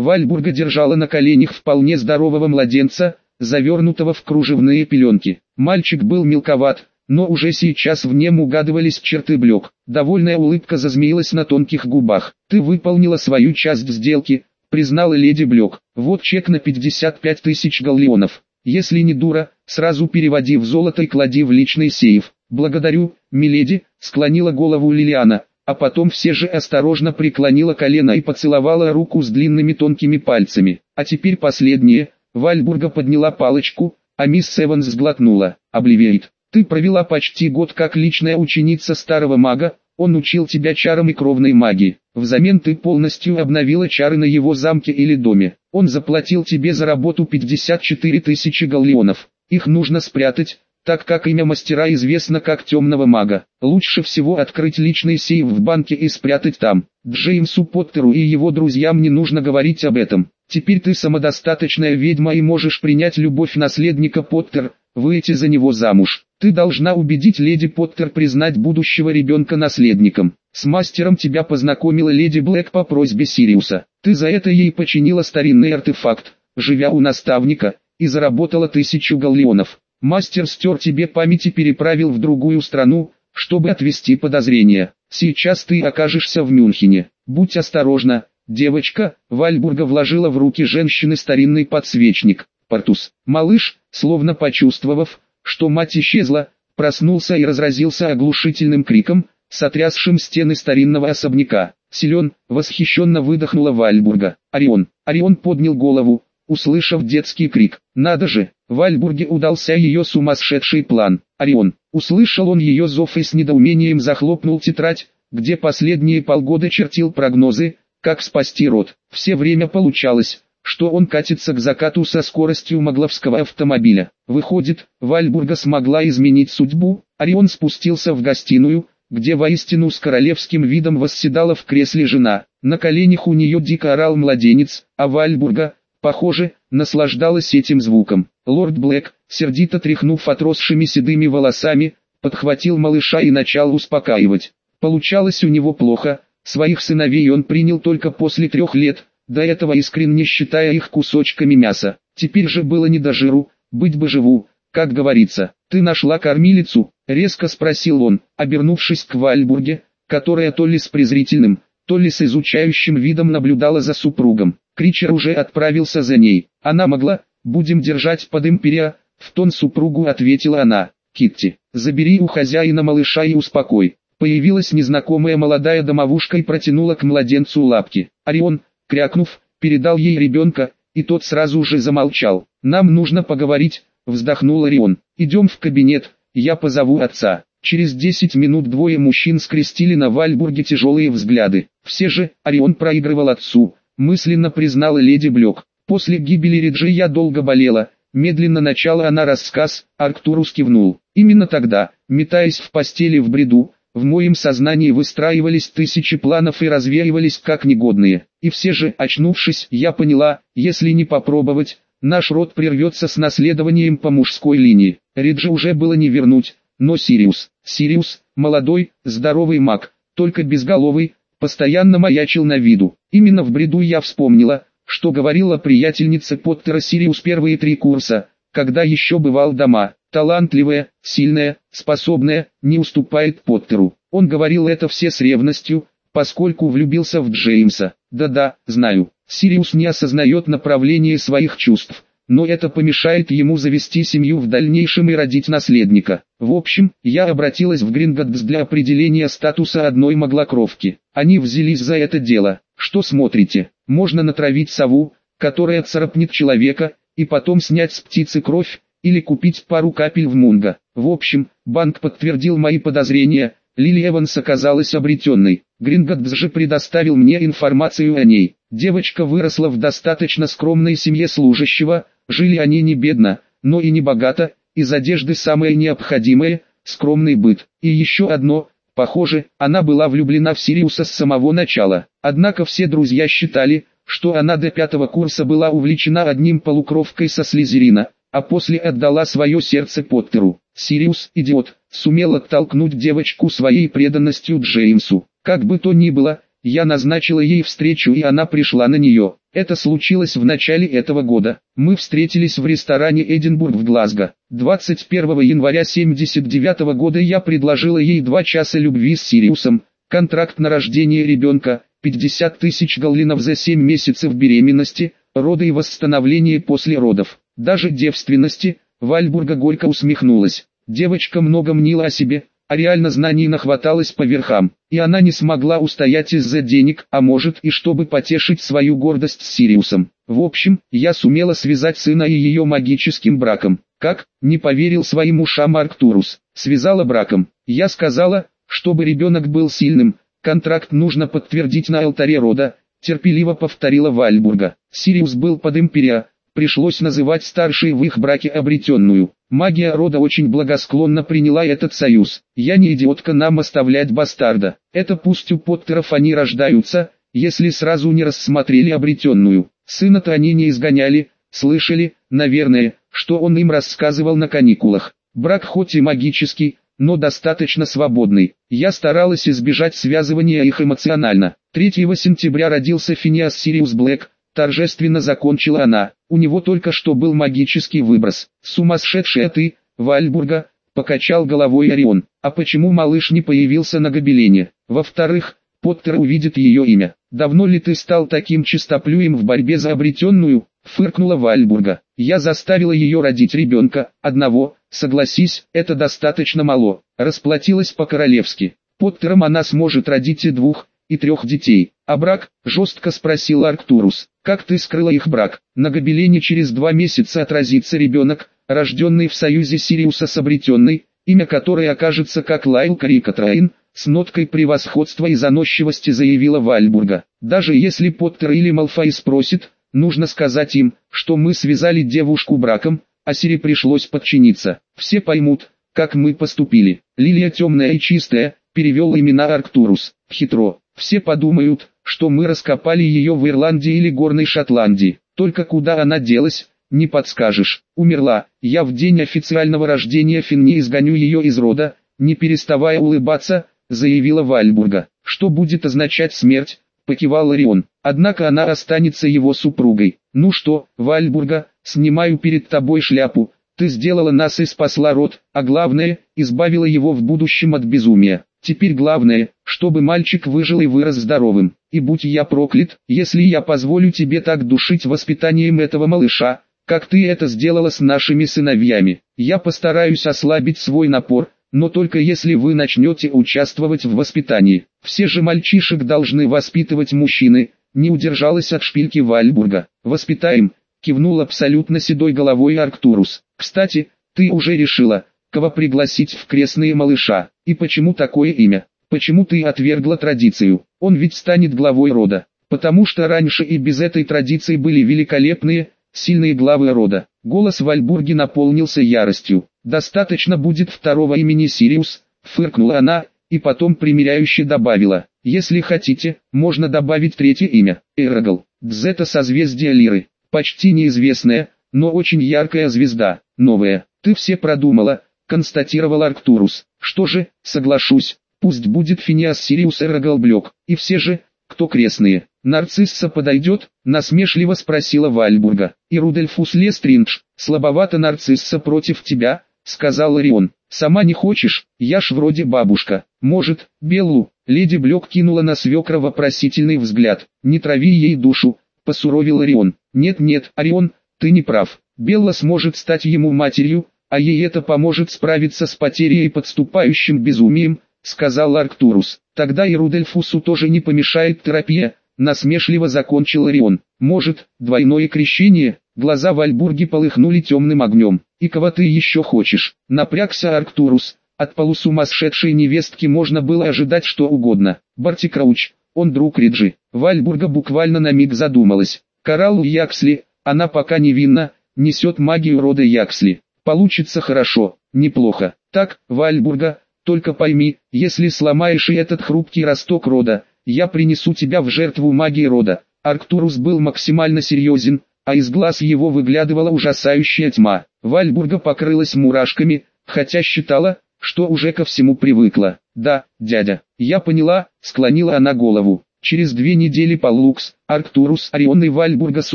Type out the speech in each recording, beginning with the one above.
Вальбурга держала на коленях вполне здорового младенца, завернутого в кружевные пеленки. Мальчик был мелковат, но уже сейчас в нем угадывались черты блек. Довольная улыбка зазмеилась на тонких губах. «Ты выполнила свою часть сделки», признала леди Блек. «Вот чек на 55 тысяч галлеонов. Если не дура, сразу переводи в золото и клади в личный сейф». «Благодарю, миледи», склонила голову Лилиана, а потом все же осторожно преклонила колено и поцеловала руку с длинными тонкими пальцами. А теперь последнее. Вальбурга подняла палочку, а мисс Эванс сглотнула. «Обливеет». Ты провела почти год как личная ученица старого мага, он учил тебя чарам и кровной магии. Взамен ты полностью обновила чары на его замке или доме. Он заплатил тебе за работу 54 тысячи галлеонов. Их нужно спрятать, так как имя мастера известно как темного мага. Лучше всего открыть личный сейф в банке и спрятать там. Джеймсу Поттеру и его друзьям не нужно говорить об этом. Теперь ты самодостаточная ведьма и можешь принять любовь наследника Поттер, выйти за него замуж. Ты должна убедить леди Поттер признать будущего ребенка наследником. С мастером тебя познакомила леди Блэк по просьбе Сириуса. Ты за это ей починила старинный артефакт, живя у наставника, и заработала тысячу галлеонов. Мастер стер тебе память и переправил в другую страну, чтобы отвести подозрения. Сейчас ты окажешься в Мюнхене. Будь осторожна, девочка. Вальбурга вложила в руки женщины старинный подсвечник. Портус. Малыш, словно почувствовав, что мать исчезла, проснулся и разразился оглушительным криком, сотрясшим стены старинного особняка. Силен, восхищенно выдохнула Вальбурга. Орион. Орион поднял голову, услышав детский крик. Надо же, Вальбурге удался ее сумасшедший план. Орион. Услышал он ее зов и с недоумением захлопнул тетрадь, где последние полгода чертил прогнозы, как спасти род. Все время получалось, что он катится к закату со скоростью магловского автомобиля. Выходит, Вальбурга смогла изменить судьбу, Орион спустился в гостиную, где воистину с королевским видом восседала в кресле жена. На коленях у нее дико орал младенец, а Вальбурга, похоже, наслаждалась этим звуком. Лорд Блэк, сердито тряхнув отросшими седыми волосами, подхватил малыша и начал успокаивать. Получалось у него плохо, своих сыновей он принял только после трех лет, до этого искренне считая их кусочками мяса. Теперь же было не до жиру, быть бы живу, как говорится. «Ты нашла кормилицу?» — резко спросил он, обернувшись к Вальбурге, которая то ли с презрительным, то ли с изучающим видом наблюдала за супругом. Кричер уже отправился за ней. Она могла, будем держать под империя, в тон супругу ответила она. Китти, забери у хозяина малыша и успокой. Появилась незнакомая молодая домовушка и протянула к младенцу лапки. Орион, крякнув, передал ей ребенка, и тот сразу же замолчал. «Нам нужно поговорить», вздохнул Орион. «Идем в кабинет, я позову отца». Через 10 минут двое мужчин скрестили на Вальбурге тяжелые взгляды. Все же, Орион проигрывал отцу, мысленно признала леди Блек. После гибели Риджи я долго болела, медленно начала она рассказ, Арктурус кивнул. Именно тогда, метаясь в постели в бреду, в моем сознании выстраивались тысячи планов и развеивались как негодные. И все же, очнувшись, я поняла, если не попробовать, наш род прервется с наследованием по мужской линии. Реджи уже было не вернуть, но Сириус, Сириус, молодой, здоровый маг, только безголовый, постоянно маячил на виду. Именно в бреду я вспомнила, что говорила приятельница Поттера Сириус первые три курса, когда еще бывал дома. Талантливая, сильная, способная, не уступает Поттеру. Он говорил это все с ревностью, поскольку влюбился в Джеймса. Да-да, знаю, Сириус не осознает направление своих чувств, но это помешает ему завести семью в дальнейшем и родить наследника. В общем, я обратилась в Гринготс для определения статуса одной маглокровки. Они взялись за это дело. Что смотрите? Можно натравить сову, которая царапнет человека, и потом снять с птицы кровь, или купить пару капель в Мунго. В общем, банк подтвердил мои подозрения, Лили Эванс оказалась обретенной. Гринготс же предоставил мне информацию о ней. Девочка выросла в достаточно скромной семье служащего, жили они не бедно, но и не богато, из одежды самое необходимое, скромный быт. И еще одно, похоже, она была влюблена в Сириуса с самого начала. Однако все друзья считали, что она до пятого курса была увлечена одним полукровкой со Слизерина, а после отдала свое сердце Поттеру. Сириус, идиот, сумел оттолкнуть девочку своей преданностью Джеймсу. Как бы то ни было, Я назначила ей встречу и она пришла на нее. Это случилось в начале этого года. Мы встретились в ресторане Эдинбург в Глазго. 21 января 79 года я предложила ей два часа любви с Сириусом, контракт на рождение ребенка, 50 тысяч галлинов за 7 месяцев беременности, роды и восстановление после родов. Даже девственности, Вальбурга горько усмехнулась. Девочка много мнила о себе, а реально знаний нахваталась по верхам, и она не смогла устоять из-за денег, а может и чтобы потешить свою гордость с Сириусом. В общем, я сумела связать сына и ее магическим браком. Как? Не поверил своим ушам Арктурус. Связала браком. Я сказала, чтобы ребенок был сильным, контракт нужно подтвердить на алтаре рода, терпеливо повторила Вальбурга. Сириус был под Империо, пришлось называть старшей в их браке обретенную. Магия рода очень благосклонно приняла этот союз. Я не идиотка нам оставлять бастарда. Это пусть у Поттеров они рождаются, если сразу не рассмотрели обретенную. Сына-то они не изгоняли, слышали, наверное, что он им рассказывал на каникулах. Брак хоть и магический, но достаточно свободный. Я старалась избежать связывания их эмоционально. 3 сентября родился Финиас Сириус Блэк, торжественно закончила она. У него только что был магический выброс. Сумасшедшая ты, Вальбурга, покачал головой Орион. А почему малыш не появился на гобелене? Во-вторых, Поттер увидит ее имя. Давно ли ты стал таким чистоплюем в борьбе за обретенную? Фыркнула Вальбурга. Я заставила ее родить ребенка, одного, согласись, это достаточно мало. Расплатилась по-королевски. Поттером она сможет родить и двух, и трех детей. А брак, жестко спросил Арктурус, как ты скрыла их брак? На гобелене через два месяца отразится ребенок, рожденный в союзе Сириуса с обретенной, имя которой окажется как Лайл Карикатраин, с ноткой превосходства и заносчивости заявила Вальбурга. Даже если Поттер или Малфой спросит, нужно сказать им, что мы связали девушку браком, а Сири пришлось подчиниться. Все поймут, как мы поступили. Лилия темная и чистая, перевел имена Арктурус. Хитро. Все подумают, что мы раскопали ее в Ирландии или Горной Шотландии. Только куда она делась, не подскажешь. Умерла. Я в день официального рождения Финни изгоню ее из рода, не переставая улыбаться, заявила Вальбурга. Что будет означать смерть? Покивал Орион. Однако она останется его супругой. Ну что, Вальбурга, снимаю перед тобой шляпу. Ты сделала нас и спасла род, а главное, избавила его в будущем от безумия. Теперь главное, чтобы мальчик выжил и вырос здоровым. И будь я проклят, если я позволю тебе так душить воспитанием этого малыша, как ты это сделала с нашими сыновьями. Я постараюсь ослабить свой напор, но только если вы начнете участвовать в воспитании. Все же мальчишек должны воспитывать мужчины, не удержалась от шпильки Вальбурга. Воспитаем, кивнул абсолютно седой головой Арктурус. Кстати, ты уже решила, кого пригласить в крестные малыша, и почему такое имя? Почему ты отвергла традицию? Он ведь станет главой рода. Потому что раньше и без этой традиции были великолепные, сильные главы рода. Голос Вальбурги наполнился яростью. «Достаточно будет второго имени Сириус», — фыркнула она, и потом примиряюще добавила. «Если хотите, можно добавить третье имя, Эрагл. Дз это созвездие Лиры. Почти неизвестная, но очень яркая звезда, новая. Ты все продумала, констатировал Арктурус. Что же, соглашусь, пусть будет Финиас Сириус Эрагал Блэк, и все же, кто крестные. Нарцисса подойдет, насмешливо спросила Вальбурга. И Рудольфус Лестриндж, слабовато Нарцисса против тебя, сказал Орион. Сама не хочешь, я ж вроде бабушка. Может, Беллу, леди Блэк кинула на свекра вопросительный взгляд. Не трави ей душу, посуровил Орион. Нет-нет, Орион, ты не прав. Белла сможет стать ему матерью, а ей это поможет справиться с потерей и подступающим безумием, сказал Арктурус. Тогда и Рудольфусу тоже не помешает терапия, насмешливо закончил Орион. Может, двойное крещение? Глаза Вальбурги полыхнули темным огнем. И кого ты еще хочешь? Напрягся Арктурус. От полусумасшедшей невестки можно было ожидать что угодно. Барти Крауч, он друг Риджи. Вальбурга буквально на миг задумалась. Кораллу Яксли, она пока невинна, несет магию рода Яксли. Получится хорошо, неплохо. Так, Вальбурга, только пойми, если сломаешь и этот хрупкий росток рода, я принесу тебя в жертву магии рода. Арктурус был максимально серьезен, а из глаз его выглядывала ужасающая тьма. Вальбурга покрылась мурашками, хотя считала, что уже ко всему привыкла. «Да, дядя, я поняла», — склонила она голову. Через две недели Паллукс, Арктурус, Орион и Вальбурга с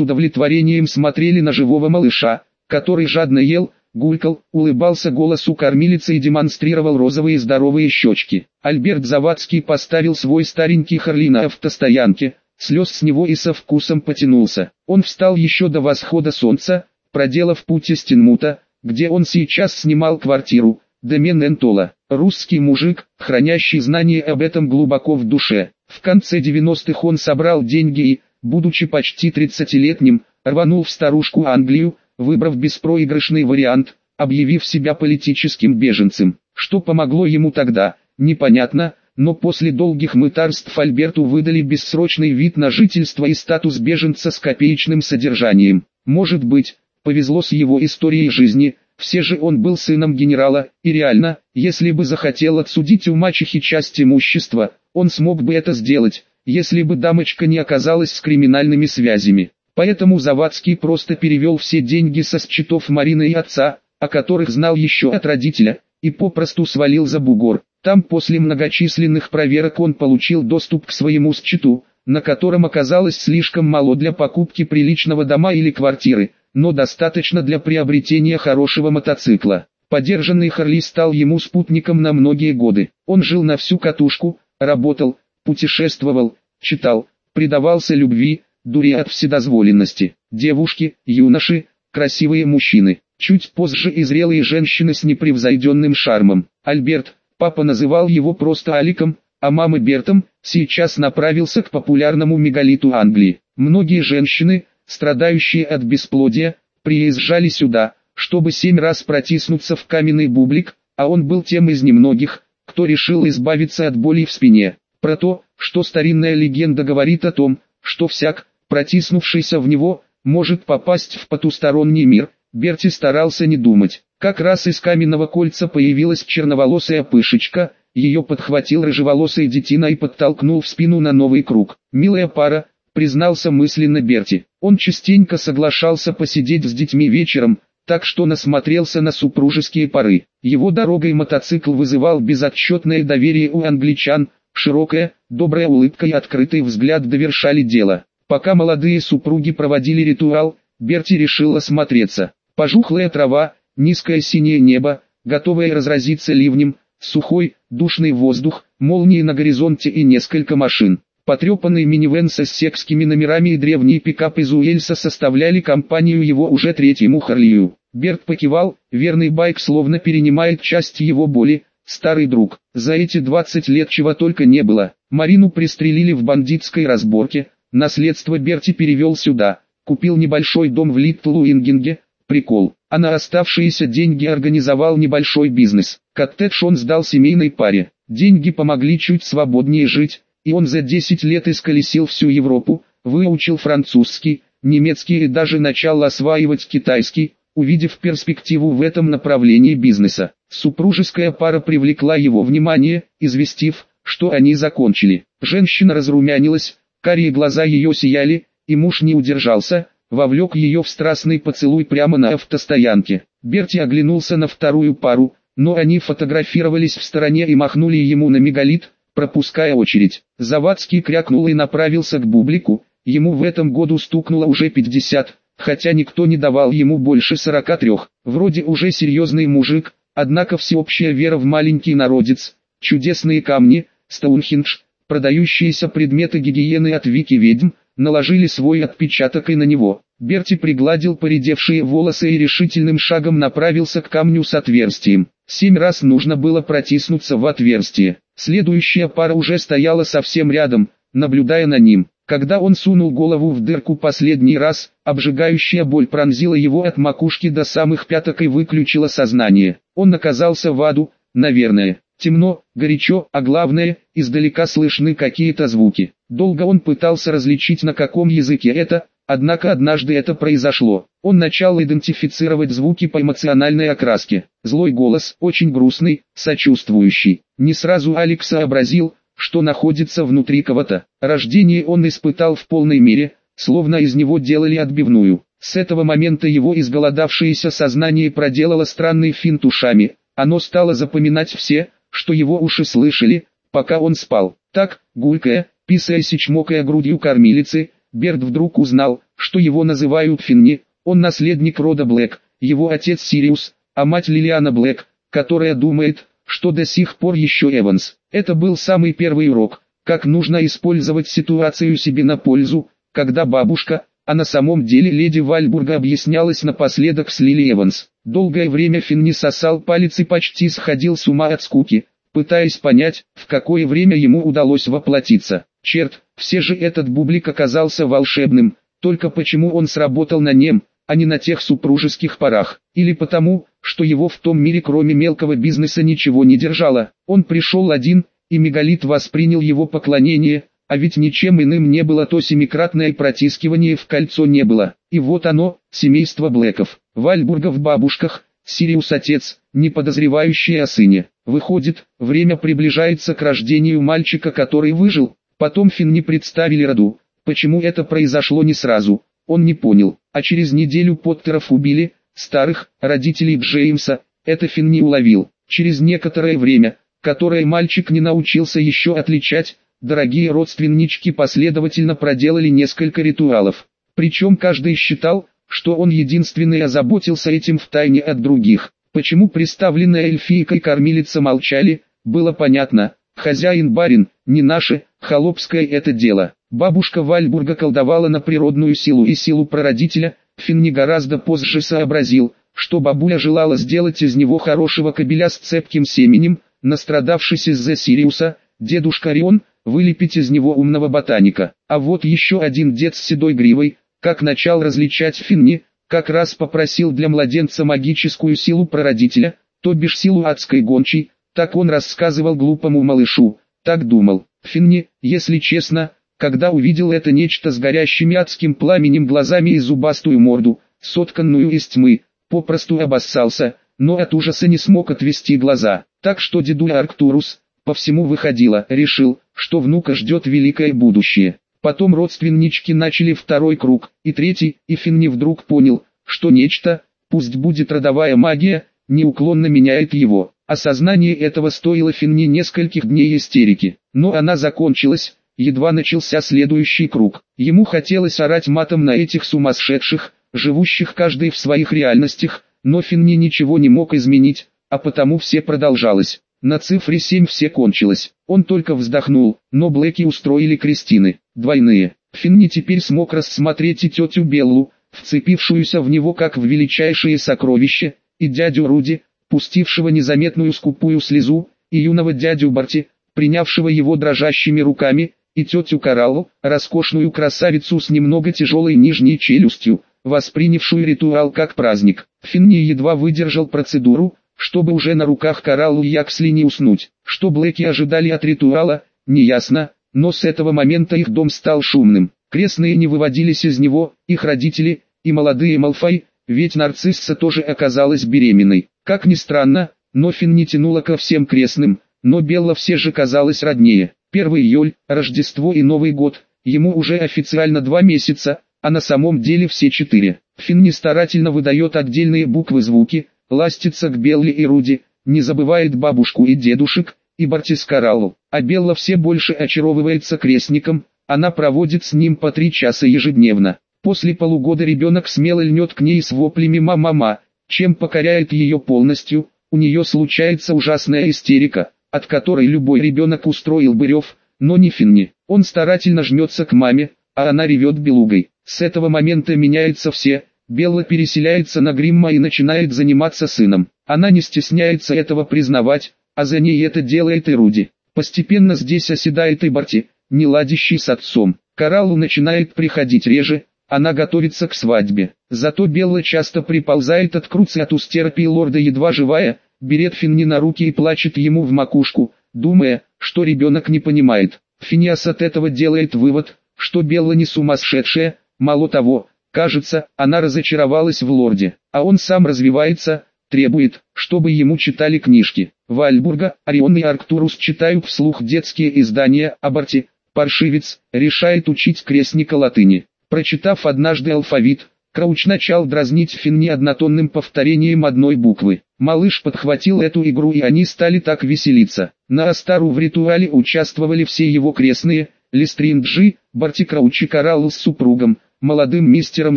удовлетворением смотрели на живого малыша, который жадно ел, гулькал, улыбался голосу кормилицы и демонстрировал розовые здоровые щечки. Альберт Завадский поставил свой старенький Харли на автостоянке, слез с него и со вкусом потянулся. Он встал еще до восхода солнца, проделав путь из Тенмута, где он сейчас снимал квартиру, до Менентола. Русский мужик, хранящий знания об этом глубоко в душе. В конце 90-х он собрал деньги и, будучи почти 30-летним, рванул в старушку Англию, выбрав беспроигрышный вариант, объявив себя политическим беженцем. Что помогло ему тогда, непонятно, но после долгих мытарств Альберту выдали бессрочный вид на жительство и статус беженца с копеечным содержанием. Может быть, повезло с его историей жизни, все же он был сыном генерала, и реально, если бы захотел отсудить у мачехи часть имущества, он смог бы это сделать, если бы дамочка не оказалась с криминальными связями. Поэтому Завадский просто перевел все деньги со счетов Марины и отца, о которых знал еще от родителя, и попросту свалил за бугор. Там после многочисленных проверок он получил доступ к своему счету, на котором оказалось слишком мало для покупки приличного дома или квартиры, но достаточно для приобретения хорошего мотоцикла. Подержанный Харли стал ему спутником на многие годы. Он жил на всю катушку, работал, путешествовал, читал, предавался любви, дури от вседозволенности. Девушки, юноши, красивые мужчины, чуть позже и зрелые женщины с непревзойденным шармом. Альберт, папа называл его просто Аликом, а мама Бертом, сейчас направился к популярному мегалиту Англии. Многие женщины, страдающие от бесплодия, приезжали сюда, чтобы семь раз протиснуться в каменный бублик, а он был тем из немногих, кто решил избавиться от боли в спине. Про то, что старинная легенда говорит о том, что всяк, протиснувшийся в него, может попасть в потусторонний мир, Берти старался не думать. Как раз из каменного кольца появилась черноволосая пышечка, ее подхватил рыжеволосый детина и подтолкнул в спину на новый круг. «Милая пара», признался мысленно Берти. Он частенько соглашался посидеть с детьми вечером, так что насмотрелся на супружеские пары. Его дорогой мотоцикл вызывал безотчетное доверие у англичан, широкая, добрая улыбка и открытый взгляд довершали дело. Пока молодые супруги проводили ритуал, Берти решил осмотреться. Пожухлая трава, низкое синее небо, готовое разразиться ливнем, сухой, душный воздух, молнии на горизонте и несколько машин. Потрепанный минивэн со секскими номерами и древний пикап из Уэльса составляли компанию его уже третьему Харлию. Берт покивал, верный байк словно перенимает часть его боли, старый друг. За эти 20 лет чего только не было. Марину пристрелили в бандитской разборке, Наследство Берти перевел сюда, купил небольшой дом в Литтлуингинге, прикол, а на оставшиеся деньги организовал небольшой бизнес. Коттедж он сдал семейной паре, деньги помогли чуть свободнее жить, и он за 10 лет исколесил всю Европу, выучил французский, немецкий и даже начал осваивать китайский, увидев перспективу в этом направлении бизнеса. Супружеская пара привлекла его внимание, известив, что они закончили. Женщина разрумянилась, Карие глаза ее сияли, и муж не удержался, вовлек ее в страстный поцелуй прямо на автостоянке. Берти оглянулся на вторую пару, но они фотографировались в стороне и махнули ему на мегалит, пропуская очередь. Завадский крякнул и направился к бублику, ему в этом году стукнуло уже 50, хотя никто не давал ему больше 43. Вроде уже серьезный мужик, однако всеобщая вера в маленький народец, чудесные камни, Стоунхендж, продающиеся предметы гигиены от Вики ведьм, наложили свой отпечаток и на него. Берти пригладил поредевшие волосы и решительным шагом направился к камню с отверстием. Семь раз нужно было протиснуться в отверстие. Следующая пара уже стояла совсем рядом, наблюдая на ним. Когда он сунул голову в дырку последний раз, обжигающая боль пронзила его от макушки до самых пяток и выключила сознание. Он оказался в аду, наверное. Темно, горячо, а главное, издалека слышны какие-то звуки. Долго он пытался различить на каком языке это, однако однажды это произошло. Он начал идентифицировать звуки по эмоциональной окраске. Злой голос, очень грустный, сочувствующий. Не сразу Алекс сообразил, что находится внутри кого-то. Рождение он испытал в полной мере, словно из него делали отбивную. С этого момента его изголодавшееся сознание проделало странный финт ушами. Оно стало запоминать все, что его уши слышали, пока он спал. Так, гулькая, Писаясь и чмокая грудью кормилицы, Берт вдруг узнал, что его называют Финни, он наследник рода Блэк, его отец Сириус, а мать Лилиана Блэк, которая думает, что до сих пор еще Эванс. Это был самый первый урок, как нужно использовать ситуацию себе на пользу, когда бабушка, а на самом деле леди Вальбурга объяснялась напоследок с Лили Эванс. Долгое время Финни сосал палец и почти сходил с ума от скуки, пытаясь понять, в какое время ему удалось воплотиться. Черт, все же этот бублик оказался волшебным, только почему он сработал на нем, а не на тех супружеских парах, или потому, что его в том мире кроме мелкого бизнеса ничего не держало. Он пришел один, и мегалит воспринял его поклонение, а ведь ничем иным не было то семикратное протискивание в кольцо не было. И вот оно, семейство Блэков, Вальбурга в бабушках, Сириус отец, не подозревающий о сыне. Выходит, время приближается к рождению мальчика, который выжил. Потом Финни представили роду. Почему это произошло не сразу, он не понял. А через неделю Поттеров убили, старых, родителей Джеймса, это Финн не уловил. Через некоторое время, которое мальчик не научился еще отличать, дорогие родственнички последовательно проделали несколько ритуалов. Причем каждый считал, что он единственный озаботился этим втайне от других. Почему представленная эльфийкой кормилица молчали, было понятно. Хозяин-барин, не наше, холопское это дело. Бабушка Вальбурга колдовала на природную силу и силу прародителя, Финни гораздо позже сообразил, что бабуля желала сделать из него хорошего кобеля с цепким семенем, настрадавшись из-за Сириуса, дедушка Рион, вылепить из него умного ботаника. А вот еще один дед с седой гривой, как начал различать Финни, как раз попросил для младенца магическую силу прародителя, то бишь силу адской гончей, так он рассказывал глупому малышу, так думал. Финни, если честно, когда увидел это нечто с горящими адским пламенем глазами и зубастую морду, сотканную из тьмы, попросту обоссался, но от ужаса не смог отвести глаза. Так что дедуля Арктурус, по всему выходило, решил, что внука ждет великое будущее. Потом родственнички начали второй круг, и третий, и Финни вдруг понял, что нечто, пусть будет родовая магия, неуклонно меняет его. Осознание этого стоило Финни нескольких дней истерики, но она закончилась, едва начался следующий круг. Ему хотелось орать матом на этих сумасшедших, живущих каждый в своих реальностях, но Финни ничего не мог изменить, а потому все продолжалось. На цифре 7 все кончилось. Он только вздохнул, но Блэки устроили крестины, двойные. Финни теперь смог рассмотреть и тетю Беллу, вцепившуюся в него как в величайшее сокровище, и дядю Руди, пустившего незаметную скупую слезу, и юного дядю Барти, принявшего его дрожащими руками, и тетю Кораллу, роскошную красавицу с немного тяжелой нижней челюстью, воспринявшую ритуал как праздник. Финни едва выдержал процедуру, чтобы уже на руках Кораллу Яксли не уснуть. Что Блэки ожидали от ритуала, неясно, но с этого момента их дом стал шумным. Крестные не выводились из него, их родители, и молодые Малфай, ведь нарцисса тоже оказалась беременной. Как ни странно, но Финни тянула ко всем крестным, но Белла все же казалась роднее. 1 июль, Рождество и Новый год, ему уже официально два месяца, а на самом деле все четыре. Финни старательно выдает отдельные буквы-звуки, ластится к Белле и Руди, не забывает бабушку и дедушек, и Бартискаралу. А Белла все больше очаровывается крестником, она проводит с ним по три часа ежедневно. После полугода ребенок смело льнет к ней с воплями «мама-мама», чем покоряет ее полностью, у нее случается ужасная истерика от которой любой ребенок устроил бы рев, но не Финни. Он старательно жмется к маме, а она ревет белугой. С этого момента меняются все, Белла переселяется на Гримма и начинает заниматься сыном. Она не стесняется этого признавать, а за ней это делает и Руди. Постепенно здесь оседает и Барти, не ладящий с отцом. Кораллу начинает приходить реже, она готовится к свадьбе. Зато Белла часто приползает от Круца от устерпи лорда едва живая, берет Финни на руки и плачет ему в макушку, думая, что ребенок не понимает. Финиас от этого делает вывод, что Белла не сумасшедшая, мало того, кажется, она разочаровалась в лорде, а он сам развивается, требует, чтобы ему читали книжки. Вальбурга, Орион и Арктурус читают вслух детские издания, а Барти, паршивец, решает учить крестника латыни. Прочитав однажды алфавит, Крауч начал дразнить Финни однотонным повторением одной буквы. Малыш подхватил эту игру и они стали так веселиться. На Астару в ритуале участвовали все его крестные, Лестринджи, Барти Краучи Каралл с супругом, молодым мистером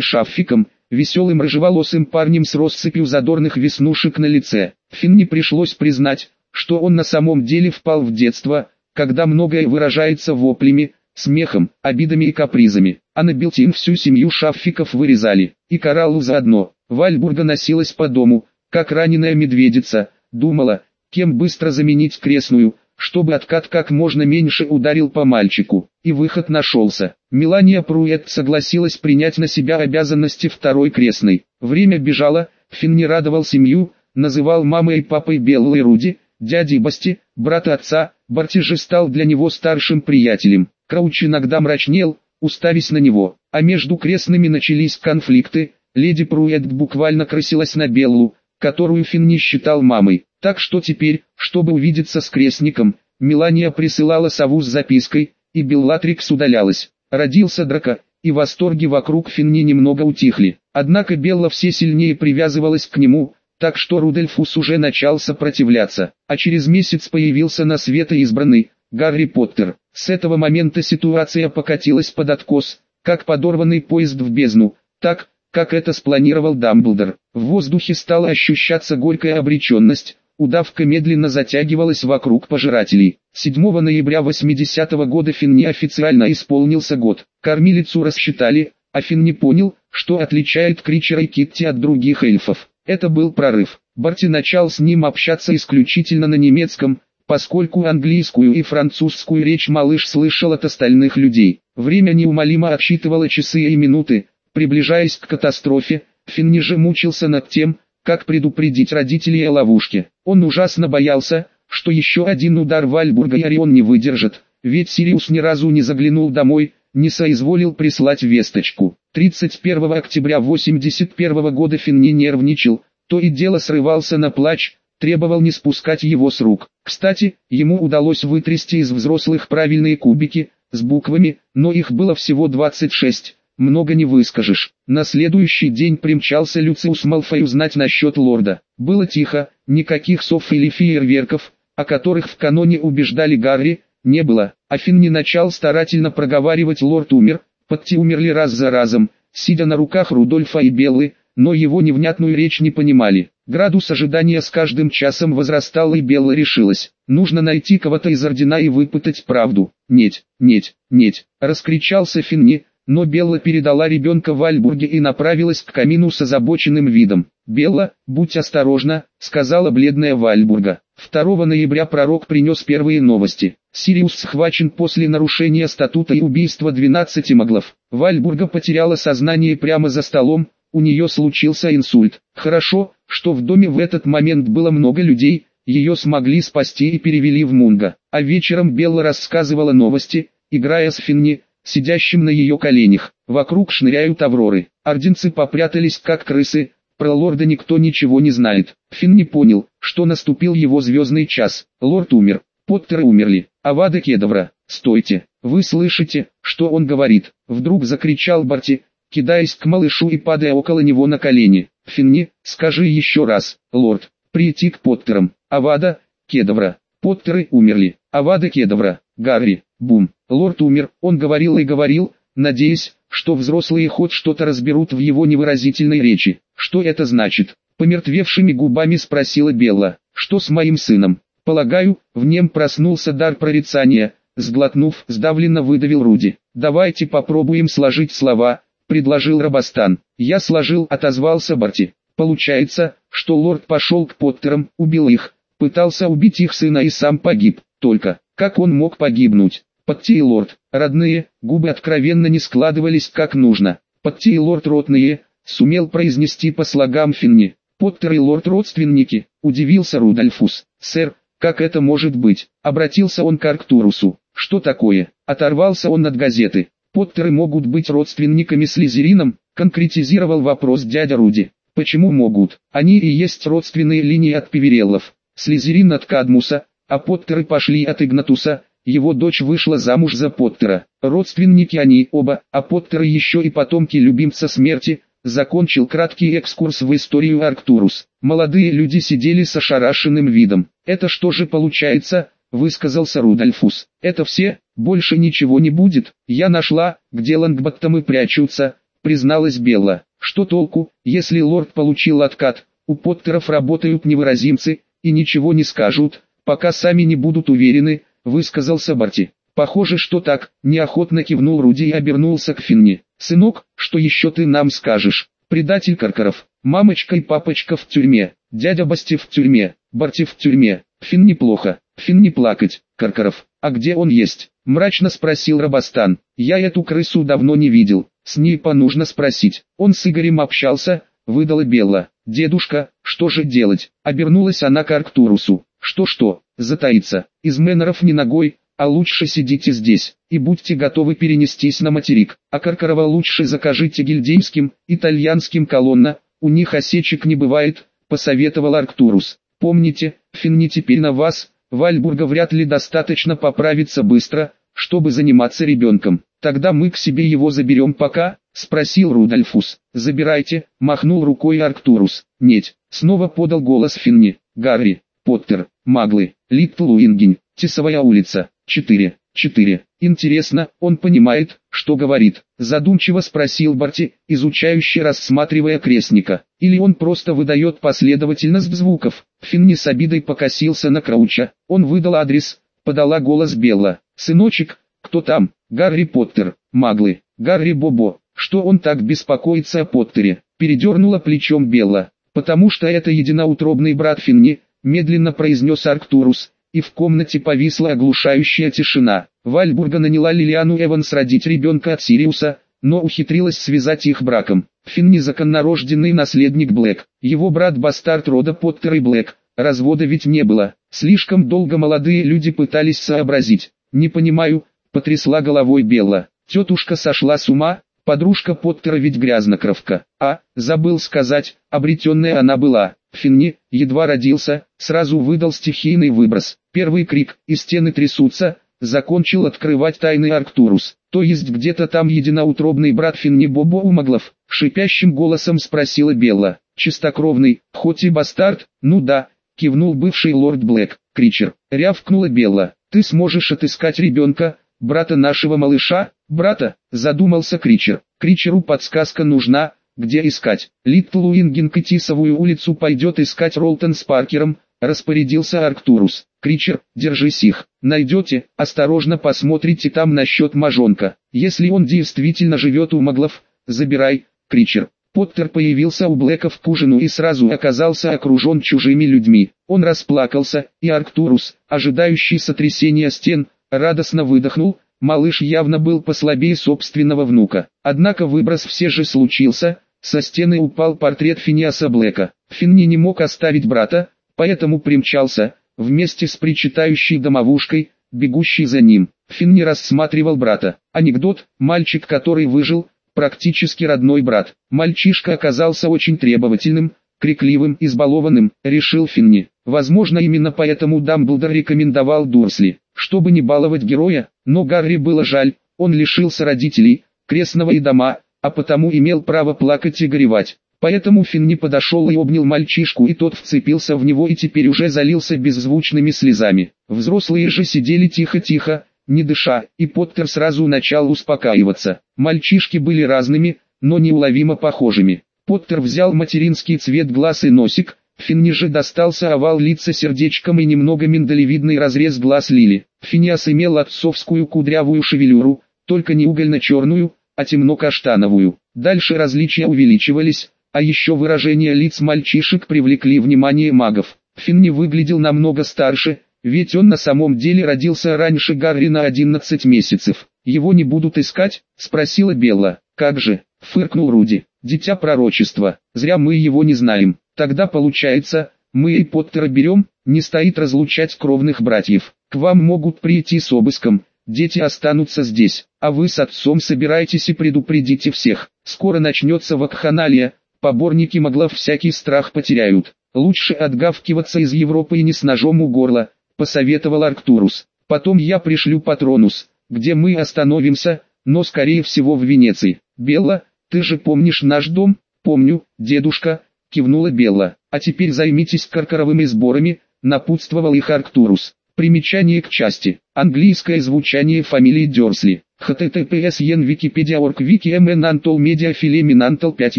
Шаффиком, веселым рыжеволосым парнем с россыпью задорных веснушек на лице. Финни пришлось признать, что он на самом деле впал в детство, когда многое выражается воплями, смехом, обидами и капризами. А на Белтин всю семью шаффиков вырезали, и Кораллу заодно. Вальбурга носилась по дому, как раненая медведица, думала, кем быстро заменить крестную, чтобы откат как можно меньше ударил по мальчику. И выход нашелся. Мелания Пруэт согласилась принять на себя обязанности второй крестной. Время бежало, Финн не радовал семью, называл мамой и папой Беллы Руди, дяди Басти, брата отца, Барти же стал для него старшим приятелем. Крауч иногда мрачнел, уставясь на него, а между крестными начались конфликты, леди Пруэт буквально красилась на Беллу, которую Финн не считал мамой. Так что теперь, чтобы увидеться с крестником, Мелания присылала сову с запиской, и Беллатрикс удалялась. Родился Драка, и восторги вокруг Финни немного утихли. Однако Белла все сильнее привязывалась к нему, так что Рудольфус уже начал сопротивляться, а через месяц появился на свет избранный, Гарри Поттер. С этого момента ситуация покатилась под откос, как подорванный поезд в бездну, так, как это спланировал Дамблдор. В воздухе стала ощущаться горькая обреченность, удавка медленно затягивалась вокруг пожирателей. 7 ноября 80 -го года Финни официально исполнился год. Кормилицу рассчитали, а Финн не понял, что отличает Кричера и Китти от других эльфов. Это был прорыв. Барти начал с ним общаться исключительно на немецком, поскольку английскую и французскую речь малыш слышал от остальных людей. Время неумолимо отсчитывало часы и минуты, приближаясь к катастрофе, Финни же мучился над тем, как предупредить родителей о ловушке. Он ужасно боялся, что еще один удар Вальбурга и Орион не выдержит, ведь Сириус ни разу не заглянул домой, не соизволил прислать весточку. 31 октября 81 года Финни нервничал, то и дело срывался на плач, требовал не спускать его с рук. Кстати, ему удалось вытрясти из взрослых правильные кубики, с буквами, но их было всего 26, много не выскажешь. На следующий день примчался Люциус Малфой узнать насчет лорда. Было тихо, никаких сов или фейерверков, о которых в каноне убеждали Гарри, не было. Афин не начал старательно проговаривать «Лорд умер», подти умерли раз за разом, сидя на руках Рудольфа и Беллы, но его невнятную речь не понимали. Градус ожидания с каждым часом возрастал и Белла решилась. Нужно найти кого-то из Ордена и выпытать правду. «Нет, нет, нет!» – раскричался Финни, но Белла передала ребенка в Альбурге и направилась к камину с озабоченным видом. «Белла, будь осторожна», — сказала бледная Вальбурга. 2 ноября пророк принес первые новости. Сириус схвачен после нарушения статута и убийства 12 маглов. Вальбурга потеряла сознание прямо за столом, у нее случился инсульт. Хорошо, что в доме в этот момент было много людей, ее смогли спасти и перевели в Мунга. А вечером Белла рассказывала новости, играя с Финни, сидящим на ее коленях. Вокруг шныряют авроры. Орденцы попрятались как крысы, про лорда никто ничего не знает. Финн не понял, что наступил его звездный час. Лорд умер, Поттеры умерли. Авада Кедавра, стойте, вы слышите, что он говорит? Вдруг закричал Барти, кидаясь к малышу и падая около него на колени. Финни, скажи еще раз, лорд, прийти к Поттерам. Авада, Кедавра, Поттеры умерли. Авада Кедавра, Гарри, Бум. Лорд умер, он говорил и говорил, надеясь, что взрослые хоть что-то разберут в его невыразительной речи. Что это значит? Помертвевшими губами спросила Белла. Что с моим сыном? Полагаю, в нем проснулся дар прорицания. Сглотнув, сдавленно выдавил Руди. «Давайте попробуем сложить слова», — предложил Робостан. «Я сложил», — отозвался Барти. «Получается, что лорд пошел к Поттерам, убил их, пытался убить их сына и сам погиб. Только, как он мог погибнуть? Подти лорд, родные, губы откровенно не складывались как нужно. Подти лорд родные, сумел произнести по слогам Финни. Поттер и лорд родственники, удивился Рудольфус. Сэр, как это может быть? Обратился он к Арктурусу. Что такое? Оторвался он от газеты. Поттеры могут быть родственниками с Лизерином, конкретизировал вопрос дядя Руди. Почему могут? Они и есть родственные линии от Пивереллов. Слизерин от Кадмуса, а Поттеры пошли от Игнатуса, его дочь вышла замуж за Поттера. Родственники они оба, а Поттеры еще и потомки любимца смерти, закончил краткий экскурс в историю Арктурус. Молодые люди сидели с ошарашенным видом. Это что же получается, высказался Рудольфус. Это все, больше ничего не будет, я нашла, где лангбаттомы прячутся, призналась Белла. Что толку, если лорд получил откат, у Поттеров работают невыразимцы, и ничего не скажут, пока сами не будут уверены, высказался Барти. Похоже, что так, неохотно кивнул Руди и обернулся к Финни. «Сынок, что еще ты нам скажешь? Предатель Каркаров, мамочка и папочка в тюрьме, дядя Басти в тюрьме, Барти в тюрьме, Фин неплохо, Фин не плакать, Каркаров, а где он есть?» Мрачно спросил Рабастан. «Я эту крысу давно не видел, с ней понужно спросить. Он с Игорем общался, выдала Белла. «Дедушка, что же делать?» Обернулась она к Арктурусу. «Что-что, затаиться, из Мэннеров не ногой, а лучше сидите здесь, и будьте готовы перенестись на материк, а Каркарова лучше закажите гильдейским, итальянским колонна, у них осечек не бывает», посоветовал Арктурус. «Помните, Финни теперь на вас, Вальбурга вряд ли достаточно поправиться быстро, чтобы заниматься ребенком. Тогда мы к себе его заберем пока, спросил Рудольфус. Забирайте, махнул рукой Арктурус. Нет, снова подал голос Финни. Гарри, Поттер, Маглы, Литл Уингень, Тесовая улица, 4, 4. Интересно, он понимает, что говорит? Задумчиво спросил Барти, изучающий рассматривая крестника. Или он просто выдает последовательность звуков? Финни с обидой покосился на Крауча. Он выдал адрес, подала голос Белла. «Сыночек, кто там?» «Гарри Поттер, Маглы, Гарри Бобо». «Что он так беспокоится о Поттере?» Передернула плечом Белла. «Потому что это единоутробный брат Финни», медленно произнес Арктурус, и в комнате повисла оглушающая тишина. Вальбурга наняла Лилиану Эванс родить ребенка от Сириуса, но ухитрилась связать их браком. Финни законнорожденный наследник Блэк, его брат бастард рода Поттер и Блэк, развода ведь не было. Слишком долго молодые люди пытались сообразить. «Не понимаю», — потрясла головой Белла. «Тетушка сошла с ума, подружка Поттера ведь грязнокровка. А, забыл сказать, обретенная она была. Финни, едва родился, сразу выдал стихийный выброс. Первый крик, и стены трясутся, закончил открывать тайны Арктурус. То есть где-то там единоутробный брат Финни Бобо у маглов, шипящим голосом спросила Белла. Чистокровный, хоть и бастард, ну да, кивнул бывший лорд Блэк. Кричер, рявкнула Белла, ты сможешь отыскать ребенка, брата нашего малыша, брата, задумался Кричер. Кричеру подсказка нужна, где искать. Литтл Уингинг Тисовую улицу пойдет искать Ролтон с Паркером, распорядился Арктурус. Кричер, держись их, найдете, осторожно посмотрите там насчет мажонка. Если он действительно живет у маглов, забирай, Кричер. Поттер появился у Блэков к ужину и сразу оказался окружен чужими людьми. Он расплакался, и Арктурус, ожидающий сотрясения стен, радостно выдохнул, малыш явно был послабее собственного внука. Однако выброс все же случился, со стены упал портрет Финиаса Блэка. Финни не мог оставить брата, поэтому примчался, вместе с причитающей домовушкой, бегущей за ним. Финни рассматривал брата. Анекдот, мальчик, который выжил, практически родной брат. Мальчишка оказался очень требовательным, крикливым, избалованным, решил Финни. Возможно именно поэтому Дамблдор рекомендовал Дурсли, чтобы не баловать героя, но Гарри было жаль, он лишился родителей, крестного и дома, а потому имел право плакать и горевать. Поэтому Финни подошел и обнял мальчишку и тот вцепился в него и теперь уже залился беззвучными слезами. Взрослые же сидели тихо-тихо, не дыша, и Поттер сразу начал успокаиваться. Мальчишки были разными, но неуловимо похожими. Поттер взял материнский цвет глаз и носик, Финни же достался овал лица сердечком и немного миндалевидный разрез глаз Лили. Финиас имел отцовскую кудрявую шевелюру, только не угольно-черную, а темно-каштановую. Дальше различия увеличивались, а еще выражения лиц мальчишек привлекли внимание магов. Финни выглядел намного старше, ведь он на самом деле родился раньше Гарри на 11 месяцев. Его не будут искать? Спросила Белла. Как же? Фыркнул Руди. Дитя пророчества. Зря мы его не знаем. Тогда получается, мы и Поттера берем, не стоит разлучать кровных братьев. К вам могут прийти с обыском. Дети останутся здесь, а вы с отцом собираетесь и предупредите всех. Скоро начнется вакханалия, поборники моглов всякий страх потеряют. Лучше отгавкиваться из Европы и не с ножом у горла, посоветовал Арктурус. Потом я пришлю Патронус, где мы остановимся, но скорее всего в Венеции. Белла, ты же помнишь наш дом? Помню, дедушка, кивнула Белла. А теперь займитесь каркаровыми сборами, напутствовал их Арктурус. Примечание к части. Английское звучание фамилии Дёрсли. https ен Википедиа.орг Вики МН Антол Медиа Филемин Антол 5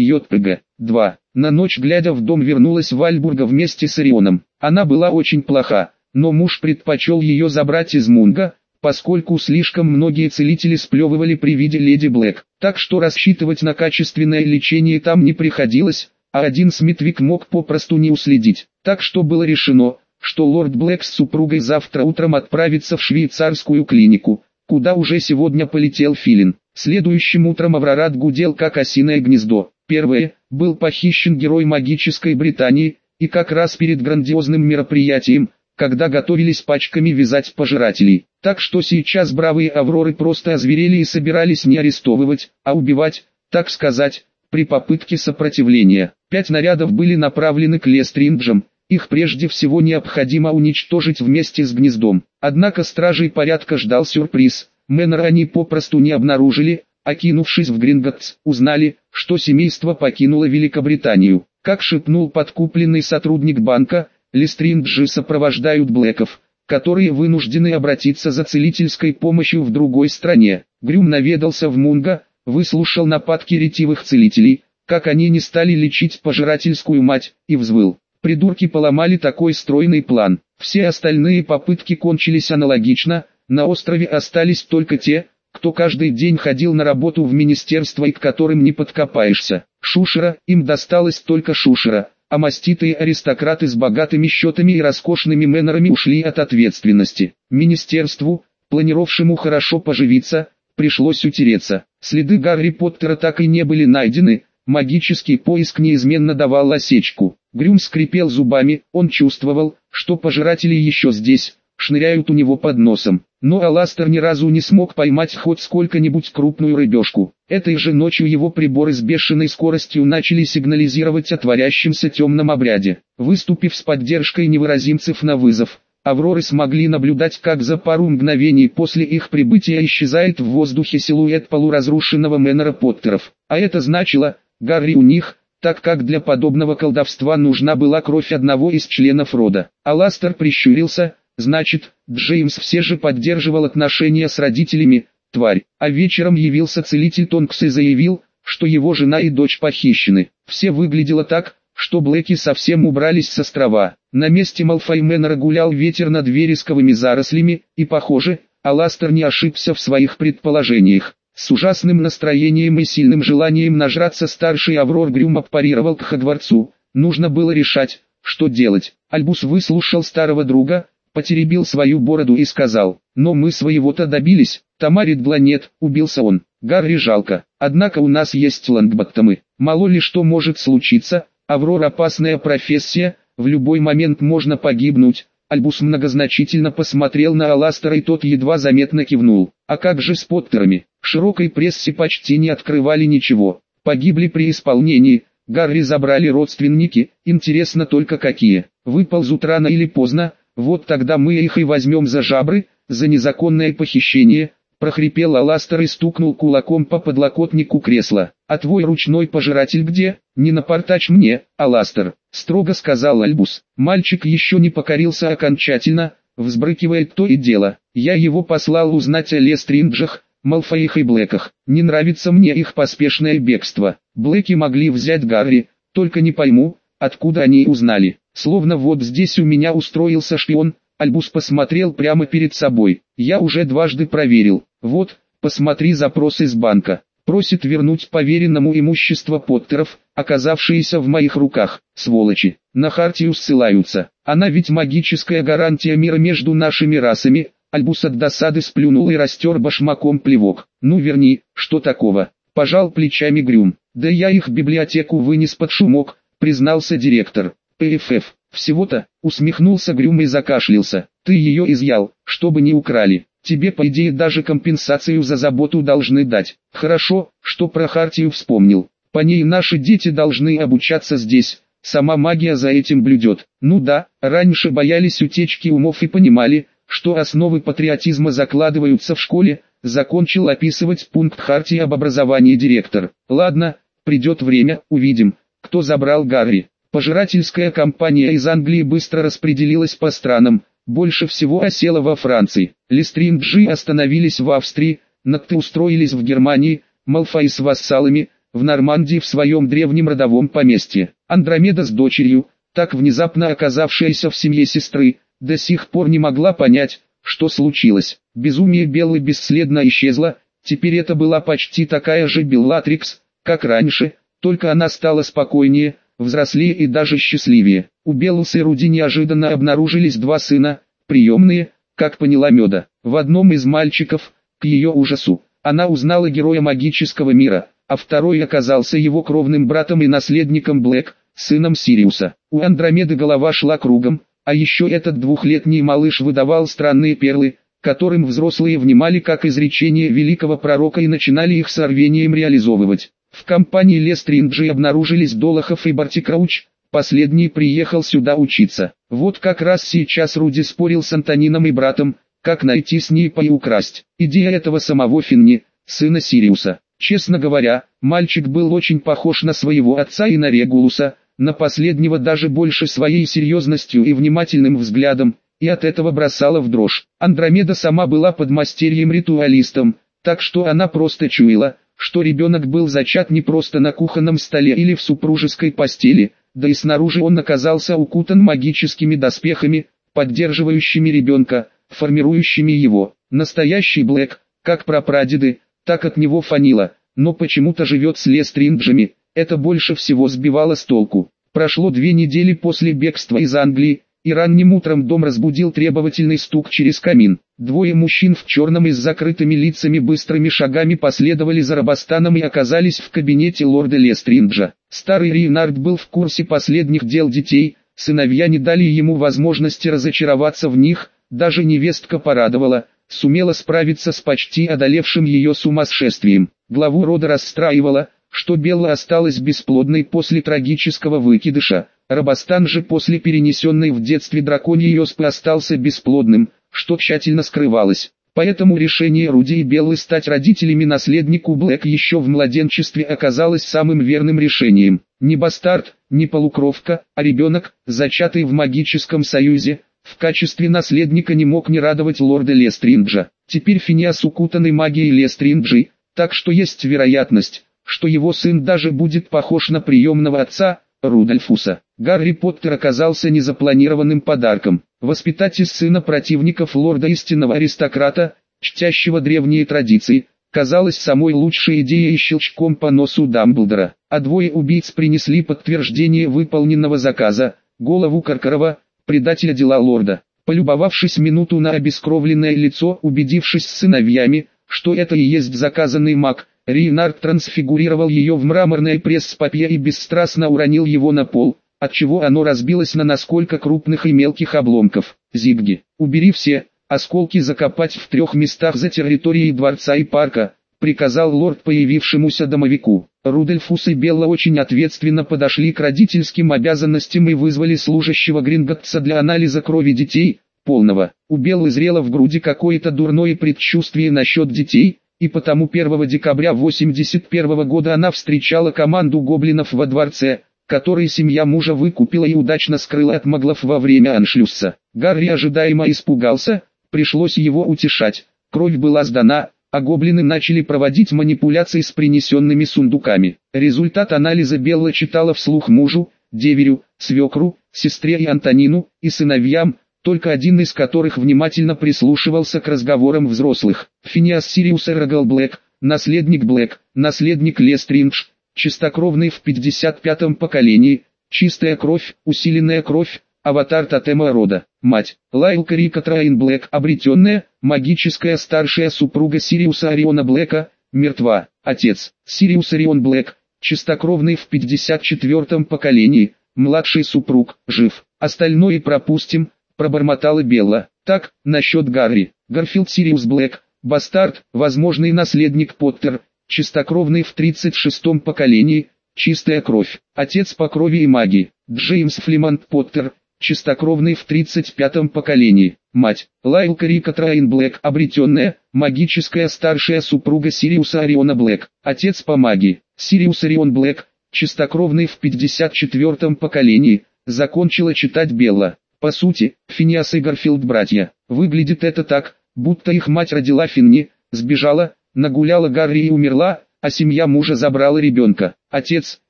JPG. 2. На ночь глядя в дом вернулась Вальбурга вместе с Орионом. Она была очень плоха, но муж предпочел ее забрать из Мунга, поскольку слишком многие целители сплевывали при виде леди Блэк, так что рассчитывать на качественное лечение там не приходилось, а один Смитвик мог попросту не уследить. Так что было решено, что лорд Блэк с супругой завтра утром отправится в швейцарскую клинику, куда уже сегодня полетел Филин. Следующим утром Аврорат гудел как осиное гнездо. Первое, был похищен герой магической Британии, и как раз перед грандиозным мероприятием, когда готовились пачками вязать пожирателей. Так что сейчас бравые Авроры просто озверели и собирались не арестовывать, а убивать, так сказать, при попытке сопротивления. Пять нарядов были направлены к Лестринджам, их прежде всего необходимо уничтожить вместе с гнездом. Однако стражей порядка ждал сюрприз. Мэннера они попросту не обнаружили, окинувшись в Гринготс, узнали, что семейство покинуло Великобританию. Как шепнул подкупленный сотрудник банка, Лестринджи сопровождают Блэков, которые вынуждены обратиться за целительской помощью в другой стране. Грюм наведался в Мунга, выслушал нападки ретивых целителей, как они не стали лечить пожирательскую мать, и взвыл. Придурки поломали такой стройный план. Все остальные попытки кончились аналогично, на острове остались только те, кто каждый день ходил на работу в министерство и к которым не подкопаешься. Шушера, им досталось только Шушера, а маститые аристократы с богатыми счетами и роскошными мэннерами ушли от ответственности. Министерству, планировавшему хорошо поживиться, пришлось утереться. Следы Гарри Поттера так и не были найдены, магический поиск неизменно давал осечку. Грюм скрипел зубами, он чувствовал, что пожиратели еще здесь, шныряют у него под носом. Но Аластер ни разу не смог поймать хоть сколько-нибудь крупную рыбешку. Этой же ночью его приборы с бешеной скоростью начали сигнализировать о творящемся темном обряде. Выступив с поддержкой невыразимцев на вызов, Авроры смогли наблюдать, как за пару мгновений после их прибытия исчезает в воздухе силуэт полуразрушенного Мэннера Поттеров. А это значило, Гарри у них, так как для подобного колдовства нужна была кровь одного из членов рода. Аластер прищурился, Значит, Джеймс все же поддерживал отношения с родителями, тварь. А вечером явился целитель Тонкс и заявил, что его жена и дочь похищены. Все выглядело так, что Блэки совсем убрались с острова. На месте Малфаймена гулял ветер над вересковыми зарослями, и похоже, Аластер не ошибся в своих предположениях. С ужасным настроением и сильным желанием нажраться старший Аврор Грюм парировал к Хогвартсу. Нужно было решать, что делать. Альбус выслушал старого друга, потеребил свою бороду и сказал, «Но мы своего-то добились, Тамарит Бла нет», убился он, Гарри жалко, однако у нас есть лангбаттомы, мало ли что может случиться, Аврора опасная профессия, в любой момент можно погибнуть». Альбус многозначительно посмотрел на Аластера и тот едва заметно кивнул. А как же с Поттерами? Широкой прессе почти не открывали ничего. Погибли при исполнении, Гарри забрали родственники, интересно только какие. Выползут рано или поздно, вот тогда мы их и возьмем за жабры, за незаконное похищение, прохрипел Аластер и стукнул кулаком по подлокотнику кресла. А твой ручной пожиратель где? Не напортач мне, Аластер, строго сказал Альбус. Мальчик еще не покорился окончательно, взбрыкивает то и дело. Я его послал узнать о Лестринджах, Малфоих и Блэках. Не нравится мне их поспешное бегство. Блэки могли взять Гарри, только не пойму, откуда они узнали. Словно вот здесь у меня устроился шпион, Альбус посмотрел прямо перед собой. Я уже дважды проверил. Вот, посмотри запрос из банка. Просит вернуть поверенному имущество Поттеров, оказавшиеся в моих руках. Сволочи, на Хартию ссылаются. Она ведь магическая гарантия мира между нашими расами. Альбус от досады сплюнул и растер башмаком плевок. Ну верни, что такого? Пожал плечами Грюм. Да я их библиотеку вынес под шумок, признался директор. ПФФ, всего-то, усмехнулся Грюм и закашлялся. Ты ее изъял, чтобы не украли. Тебе по идее даже компенсацию за заботу должны дать. Хорошо, что про Хартию вспомнил. По ней наши дети должны обучаться здесь. Сама магия за этим блюдет. Ну да, раньше боялись утечки умов и понимали, что основы патриотизма закладываются в школе, закончил описывать пункт Хартии об образовании директор. Ладно, придет время, увидим, кто забрал Гарри. Пожирательская компания из Англии быстро распределилась по странам, больше всего осела во Франции. Лестринджи остановились в Австрии, Накты устроились в Германии, Малфой с вассалами, в Нормандии в своем древнем родовом поместье. Андромеда с дочерью, так внезапно оказавшаяся в семье сестры, до сих пор не могла понять, что случилось. Безумие Беллы бесследно исчезло, теперь это была почти такая же Беллатрикс, как раньше, только она стала спокойнее, взрослее и даже счастливее. У Беллы с Руди неожиданно обнаружились два сына, приемные, как поняла Меда. В одном из мальчиков, к ее ужасу, она узнала героя магического мира, а второй оказался его кровным братом и наследником Блэк, сыном Сириуса. У Андромеды голова шла кругом, а еще этот двухлетний малыш выдавал странные перлы, которым взрослые внимали как изречение великого пророка и начинали их с рвением реализовывать. В компании Лестринджи обнаружились Долохов и Барти Крауч, последний приехал сюда учиться. Вот как раз сейчас Руди спорил с Антонином и братом, как найти Снейпа и украсть. Идея этого самого Финни, сына Сириуса. Честно говоря, мальчик был очень похож на своего отца и на Регулуса, на последнего даже больше своей серьезностью и внимательным взглядом, и от этого бросала в дрожь. Андромеда сама была подмастерьем-ритуалистом, так что она просто чуяла, что ребенок был зачат не просто на кухонном столе или в супружеской постели, да и снаружи он оказался укутан магическими доспехами, поддерживающими ребенка, формирующими его. Настоящий Блэк, как прапрадеды, так от него фанило, но почему-то живет с Лестринджами, это больше всего сбивало с толку. Прошло две недели после бегства из Англии, и ранним утром дом разбудил требовательный стук через камин. Двое мужчин в черном и с закрытыми лицами быстрыми шагами последовали за Робостаном и оказались в кабинете лорда Лестринджа. Старый Рейнард был в курсе последних дел детей, сыновья не дали ему возможности разочароваться в них, даже невестка порадовала, сумела справиться с почти одолевшим ее сумасшествием. Главу рода расстраивала, что Белла осталась бесплодной после трагического выкидыша, Рабастан же после перенесенной в детстве драконьей оспы остался бесплодным, что тщательно скрывалось. Поэтому решение Руди и Беллы стать родителями наследнику Блэк еще в младенчестве оказалось самым верным решением. Не бастард, не полукровка, а ребенок, зачатый в магическом союзе, в качестве наследника не мог не радовать лорда Лестринджа. Теперь Финиас укутанный магией Лестринджи, так что есть вероятность, что его сын даже будет похож на приемного отца, Рудольфуса. Гарри Поттер оказался незапланированным подарком. Воспитать из сына противников лорда истинного аристократа, чтящего древние традиции, казалось самой лучшей идеей и щелчком по носу Дамблдора. А двое убийц принесли подтверждение выполненного заказа, голову Каркарова, предателя дела лорда. Полюбовавшись минуту на обескровленное лицо, убедившись с сыновьями, что это и есть заказанный маг, Рейнард трансфигурировал ее в мраморное пресс-папье и бесстрастно уронил его на пол, отчего оно разбилось на насколько крупных и мелких обломков. Зигги, убери все, осколки закопать в трех местах за территорией дворца и парка, приказал лорд появившемуся домовику. Рудольфус и Белла очень ответственно подошли к родительским обязанностям и вызвали служащего Гринготца для анализа крови детей, полного. У Беллы зрело в груди какое-то дурное предчувствие насчет детей, и потому 1 декабря 81 года она встречала команду гоблинов во дворце, который семья мужа выкупила и удачно скрыла от маглов во время аншлюса. Гарри ожидаемо испугался, пришлось его утешать, кровь была сдана, а гоблины начали проводить манипуляции с принесенными сундуками. Результат анализа Белла читала вслух мужу, деверю, свекру, сестре и Антонину, и сыновьям, только один из которых внимательно прислушивался к разговорам взрослых. Финиас Сириус Эрагал Блэк, наследник Блэк, наследник Лестриндж, чистокровный в 55-м поколении, чистая кровь, усиленная кровь, аватар тотема рода, мать, Лайлка Рика Трайн Блэк, обретенная, магическая старшая супруга Сириуса Ориона Блэка, мертва, отец, Сириус Орион Блэк, чистокровный в 54-м поколении, младший супруг, жив, остальное пропустим, пробормотала Белла. Так, насчет Гарри. Гарфилд Сириус Блэк, бастард, возможный наследник Поттер, чистокровный в 36-м поколении, чистая кровь, отец по крови и магии. Джеймс Флимонт Поттер, чистокровный в 35-м поколении. Мать, Лайлка Рика Трайн Блэк, обретенная, магическая старшая супруга Сириуса Ориона Блэк. Отец по магии, Сириус Орион Блэк, чистокровный в 54-м поколении, закончила читать Белла. По сути, Финиас и Гарфилд братья. Выглядит это так, будто их мать родила Финни, сбежала, нагуляла Гарри и умерла, а семья мужа забрала ребенка. Отец,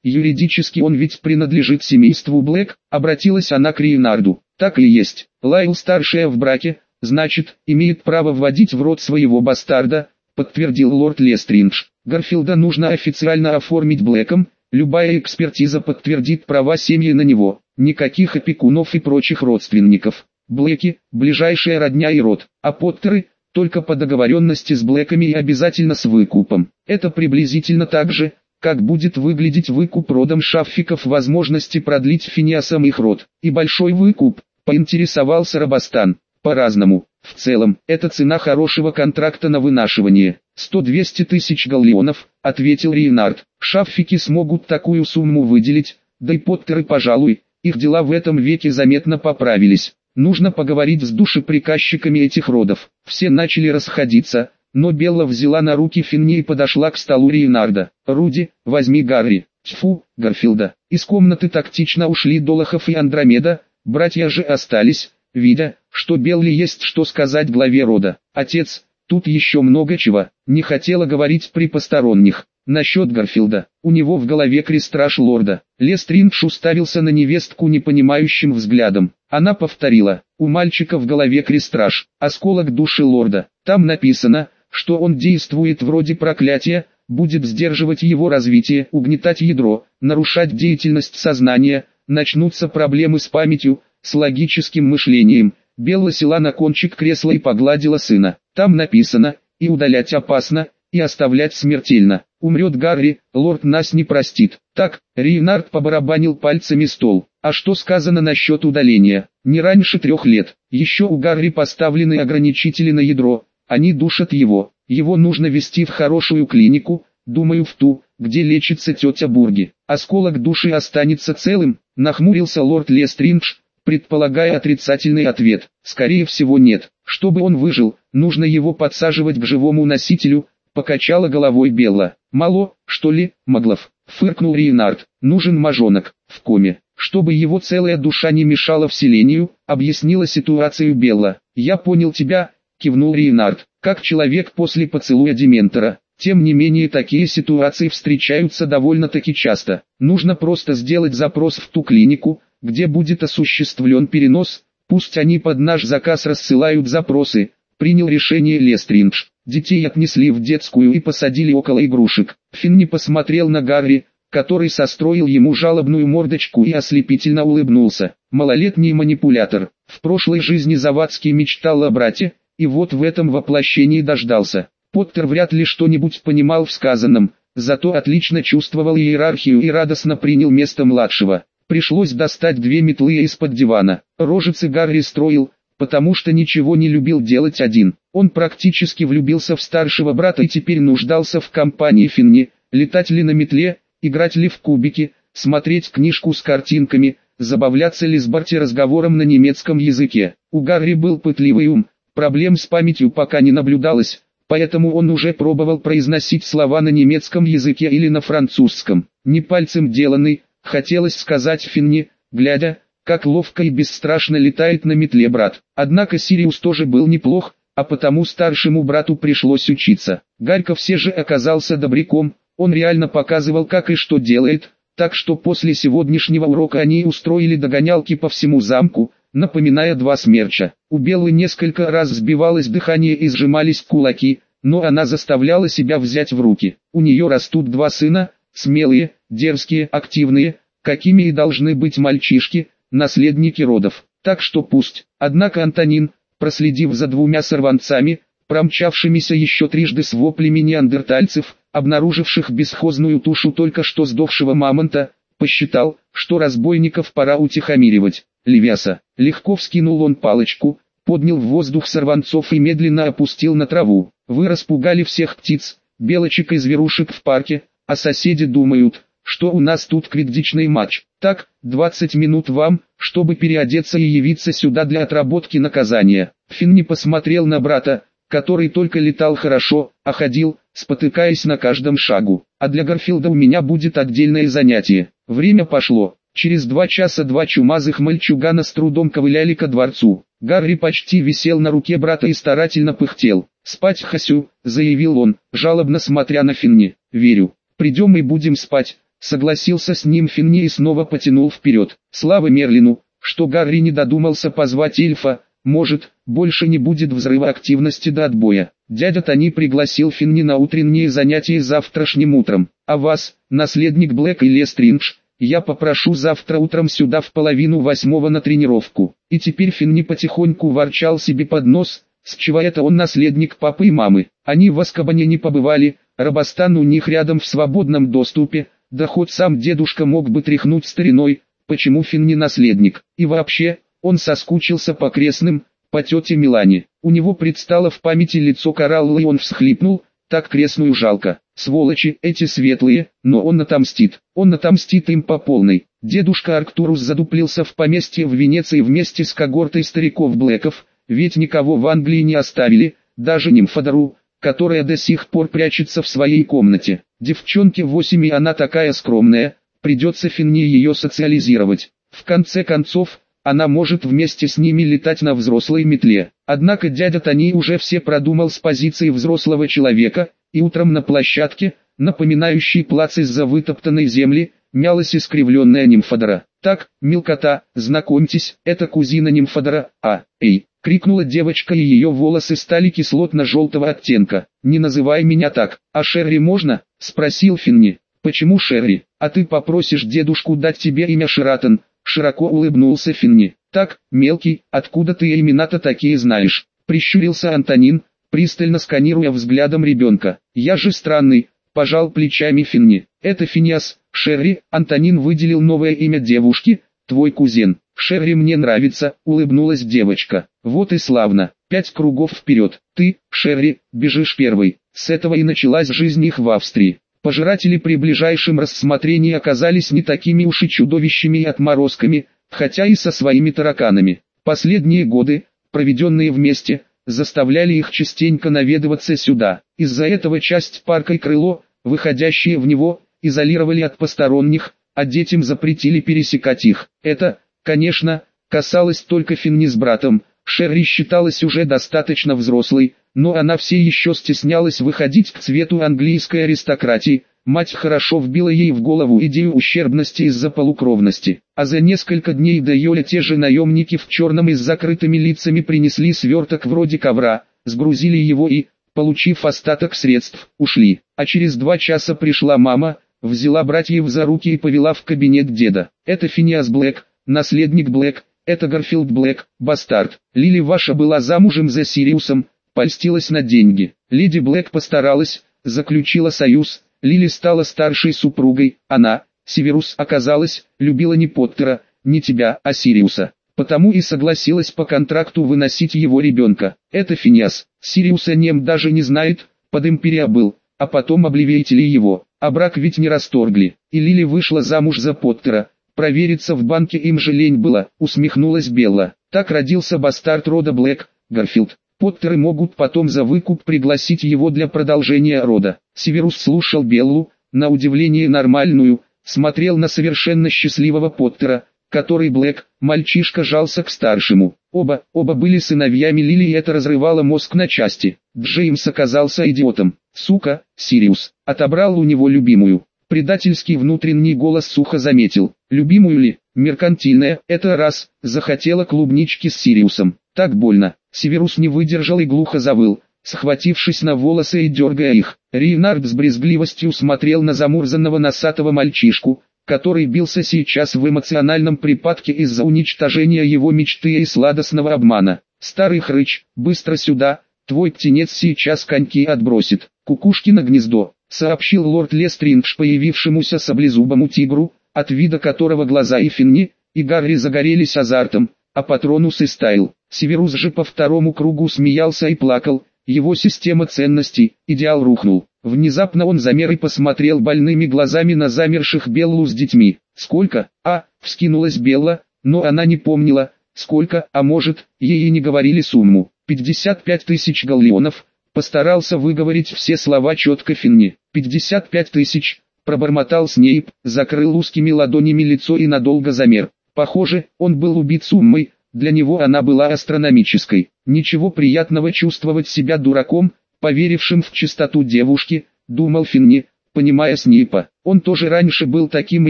юридически он ведь принадлежит семейству Блэк, обратилась она к Рейнарду. Так и есть. Лайл старшая в браке, значит, имеет право вводить в род своего бастарда, подтвердил лорд Лестриндж. Гарфилда нужно официально оформить Блэком, любая экспертиза подтвердит права семьи на него, никаких опекунов и прочих родственников. Блэки – ближайшая родня и род, а Поттеры – только по договоренности с Блэками и обязательно с выкупом. Это приблизительно так же, как будет выглядеть выкуп родом шаффиков возможности продлить финиасом их род. И большой выкуп, поинтересовался Рабастан, по-разному. В целом, это цена хорошего контракта на вынашивание. 100-200 тысяч галлеонов, ответил Рейнард. Шаффики смогут такую сумму выделить, да и Поттеры, пожалуй, их дела в этом веке заметно поправились. Нужно поговорить с душеприказчиками этих родов. Все начали расходиться, но Белла взяла на руки Финни и подошла к столу Рейнарда. «Руди, возьми Гарри». Тьфу, Гарфилда. Из комнаты тактично ушли Долохов и Андромеда, братья же остались, видя, что Белли есть что сказать главе рода. Отец, тут еще много чего, не хотела говорить при посторонних. Насчет Гарфилда, у него в голове крестраж лорда. Лестриндж уставился на невестку непонимающим взглядом. Она повторила, у мальчика в голове крестраж, осколок души лорда. Там написано, что он действует вроде проклятия, будет сдерживать его развитие, угнетать ядро, нарушать деятельность сознания, начнутся проблемы с памятью, с логическим мышлением. Белла села на кончик кресла и погладила сына. Там написано, и удалять опасно, и оставлять смертельно. Умрет Гарри, лорд нас не простит. Так, Рейнард побарабанил пальцами стол. А что сказано насчет удаления? Не раньше трех лет. Еще у Гарри поставлены ограничители на ядро. Они душат его. Его нужно вести в хорошую клинику, думаю в ту, где лечится тетя Бурги. Осколок души останется целым, нахмурился лорд Лестриндж, предполагая отрицательный ответ. Скорее всего нет. Чтобы он выжил, нужно его подсаживать к живому носителю, покачала головой Белла. Мало, что ли, Маглов? Фыркнул Рейнард. Нужен мажонок, в коме. Чтобы его целая душа не мешала вселению, объяснила ситуацию Белла. Я понял тебя, кивнул Рейнард, как человек после поцелуя Дементора. Тем не менее такие ситуации встречаются довольно-таки часто. Нужно просто сделать запрос в ту клинику, где будет осуществлен перенос, пусть они под наш заказ рассылают запросы, принял решение Лестриндж. Детей отнесли в детскую и посадили около игрушек. Финни посмотрел на Гарри, который состроил ему жалобную мордочку и ослепительно улыбнулся. Малолетний манипулятор. В прошлой жизни Завадский мечтал о брате, и вот в этом воплощении дождался. Поттер вряд ли что-нибудь понимал в сказанном, зато отлично чувствовал иерархию и радостно принял место младшего. Пришлось достать две метлы из-под дивана. Рожицы Гарри строил, потому что ничего не любил делать один. Он практически влюбился в старшего брата и теперь нуждался в компании Финни, летать ли на метле, играть ли в кубики, смотреть книжку с картинками, забавляться ли с Барти разговором на немецком языке. У Гарри был пытливый ум, проблем с памятью пока не наблюдалось, поэтому он уже пробовал произносить слова на немецком языке или на французском. Не пальцем деланный, хотелось сказать Финни, глядя, как ловко и бесстрашно летает на метле брат. Однако Сириус тоже был неплох, а потому старшему брату пришлось учиться. Гарько все же оказался добряком, он реально показывал как и что делает, так что после сегодняшнего урока они устроили догонялки по всему замку, напоминая два смерча. У Беллы несколько раз сбивалось дыхание и сжимались кулаки, но она заставляла себя взять в руки. У нее растут два сына, смелые, дерзкие, активные, какими и должны быть мальчишки, наследники родов. Так что пусть. Однако Антонин, проследив за двумя сорванцами, промчавшимися еще трижды с воплями неандертальцев, обнаруживших бесхозную тушу только что сдохшего мамонта, посчитал, что разбойников пора утихомиривать. Левяса. Легко вскинул он палочку, поднял в воздух сорванцов и медленно опустил на траву. Вы распугали всех птиц, белочек и зверушек в парке, а соседи думают, что у нас тут квиддичный матч. Так, 20 минут вам, чтобы переодеться и явиться сюда для отработки наказания. Финни посмотрел на брата, который только летал хорошо, а ходил, спотыкаясь на каждом шагу. А для Гарфилда у меня будет отдельное занятие. Время пошло. Через два часа два чумазых мальчугана с трудом ковыляли ко дворцу. Гарри почти висел на руке брата и старательно пыхтел. «Спать хочу», — заявил он, жалобно смотря на Финни. «Верю. Придем и будем спать», — согласился с ним Финни и снова потянул вперед. Слава Мерлину, что Гарри не додумался позвать эльфа, может, больше не будет взрыва активности до отбоя. Дядя Тони пригласил Финни на утренние занятия завтрашним утром. А вас, наследник Блэк и Лестриндж, я попрошу завтра утром сюда в половину восьмого на тренировку. И теперь Финни потихоньку ворчал себе под нос, с чего это он наследник папы и мамы. Они в Аскабане не побывали, Рабастан у них рядом в свободном доступе, да хоть сам дедушка мог бы тряхнуть стариной, почему Финни наследник. И вообще, он соскучился по крестным, по тете Милане. У него предстало в памяти лицо Коралла и он всхлипнул, так крестную жалко. Сволочи эти светлые, но он отомстит. Он отомстит им по полной. Дедушка Арктурус задуплился в поместье в Венеции вместе с когортой стариков-блэков, ведь никого в Англии не оставили, даже Нимфодору, которая до сих пор прячется в своей комнате. Девчонке восемь и она такая скромная, придется Финни ее социализировать. В конце концов, она может вместе с ними летать на взрослой метле. Однако дядя Тони уже все продумал с позиции взрослого человека, и утром на площадке, напоминающей плац из-за вытоптанной земли, мялась искривленная нимфодора. «Так, мелкота, знакомьтесь, это кузина нимфодора, а, эй!» — крикнула девочка и ее волосы стали кислотно-желтого оттенка. «Не называй меня так, а Шерри можно?» — спросил Финни. «Почему Шерри? А ты попросишь дедушку дать тебе имя Ширатон, Широко улыбнулся Финни. «Так, мелкий, откуда ты имена-то такие знаешь?» Прищурился Антонин, пристально сканируя взглядом ребенка. «Я же странный», – пожал плечами Финни. «Это Финиас, Шерри», – Антонин выделил новое имя девушки, «твой кузен». «Шерри мне нравится», – улыбнулась девочка. «Вот и славно. Пять кругов вперед. Ты, Шерри, бежишь первый». С этого и началась жизнь их в Австрии. Пожиратели при ближайшем рассмотрении оказались не такими уж и чудовищами и отморозками, хотя и со своими тараканами. Последние годы, проведенные вместе, заставляли их частенько наведываться сюда. Из-за этого часть парка и крыло, выходящие в него, изолировали от посторонних, а детям запретили пересекать их. Это, конечно, касалось только Финни с братом. Шерри считалась уже достаточно взрослой, но она все еще стеснялась выходить к цвету английской аристократии, мать хорошо вбила ей в голову идею ущербности из-за полукровности. А за несколько дней до Йоля те же наемники в черном и с закрытыми лицами принесли сверток вроде ковра, сгрузили его и, получив остаток средств, ушли. А через два часа пришла мама, взяла братьев за руки и повела в кабинет деда. Это Финиас Блэк, наследник Блэк, это Гарфилд Блэк, бастард. Лили ваша была замужем за Сириусом, польстилась на деньги. Леди Блэк постаралась, заключила союз, Лили стала старшей супругой, она, Северус, оказалась, любила не Поттера, не тебя, а Сириуса. Потому и согласилась по контракту выносить его ребенка. Это Финиас. Сириус о нем даже не знает, под Империо был, а потом обливиэйтили его. А брак ведь не расторгли. И Лили вышла замуж за Поттера. Провериться в банке им же лень было, усмехнулась Белла. Так родился бастард рода Блэк, Гарфилд. Поттеры могут потом за выкуп пригласить его для продолжения рода. Северус слушал Беллу, на удивление нормальную, смотрел на совершенно счастливого Поттера, который Блэк, мальчишка жался к старшему. Оба, оба были сыновьями Лили и это разрывало мозг на части. Джеймс оказался идиотом. Сука, Сириус, отобрал у него любимую. Предательский внутренний голос сухо заметил. Любимую ли, меркантильная, это раз, захотела клубнички с Сириусом. Так больно. Северус не выдержал и глухо завыл, схватившись за волосы и дергая их. Рейнард с брезгливостью смотрел на замурзанного носатого мальчишку, который бился сейчас в эмоциональном припадке из-за уничтожения его мечты и сладостного обмана. «Старый хрыч, быстро сюда, твой птенец сейчас коньки отбросит, кукушки на гнездо», сообщил лорд Лестриндж появившемуся саблезубому тигру, от вида которого глаза и Финни, и Гарри загорелись азартом, а Патронус и Стайл. Северус же по второму кругу смеялся и плакал, его система ценностей, идеал рухнул. Внезапно он замер и посмотрел больными глазами на замерших Беллу с детьми. «Сколько?» «А», — вскинулась Белла, но она не помнила, сколько, а может, ей и не говорили сумму. 55 тысяч галлеонов, постарался выговорить все слова четко Финни. 55 тысяч, пробормотал Снейп, закрыл узкими ладонями лицо и надолго замер. Похоже, он был убит суммой, для него она была астрономической. Ничего приятного чувствовать себя дураком, поверившим в чистоту девушки, думал Финни, понимая Снейпа. Он тоже раньше был таким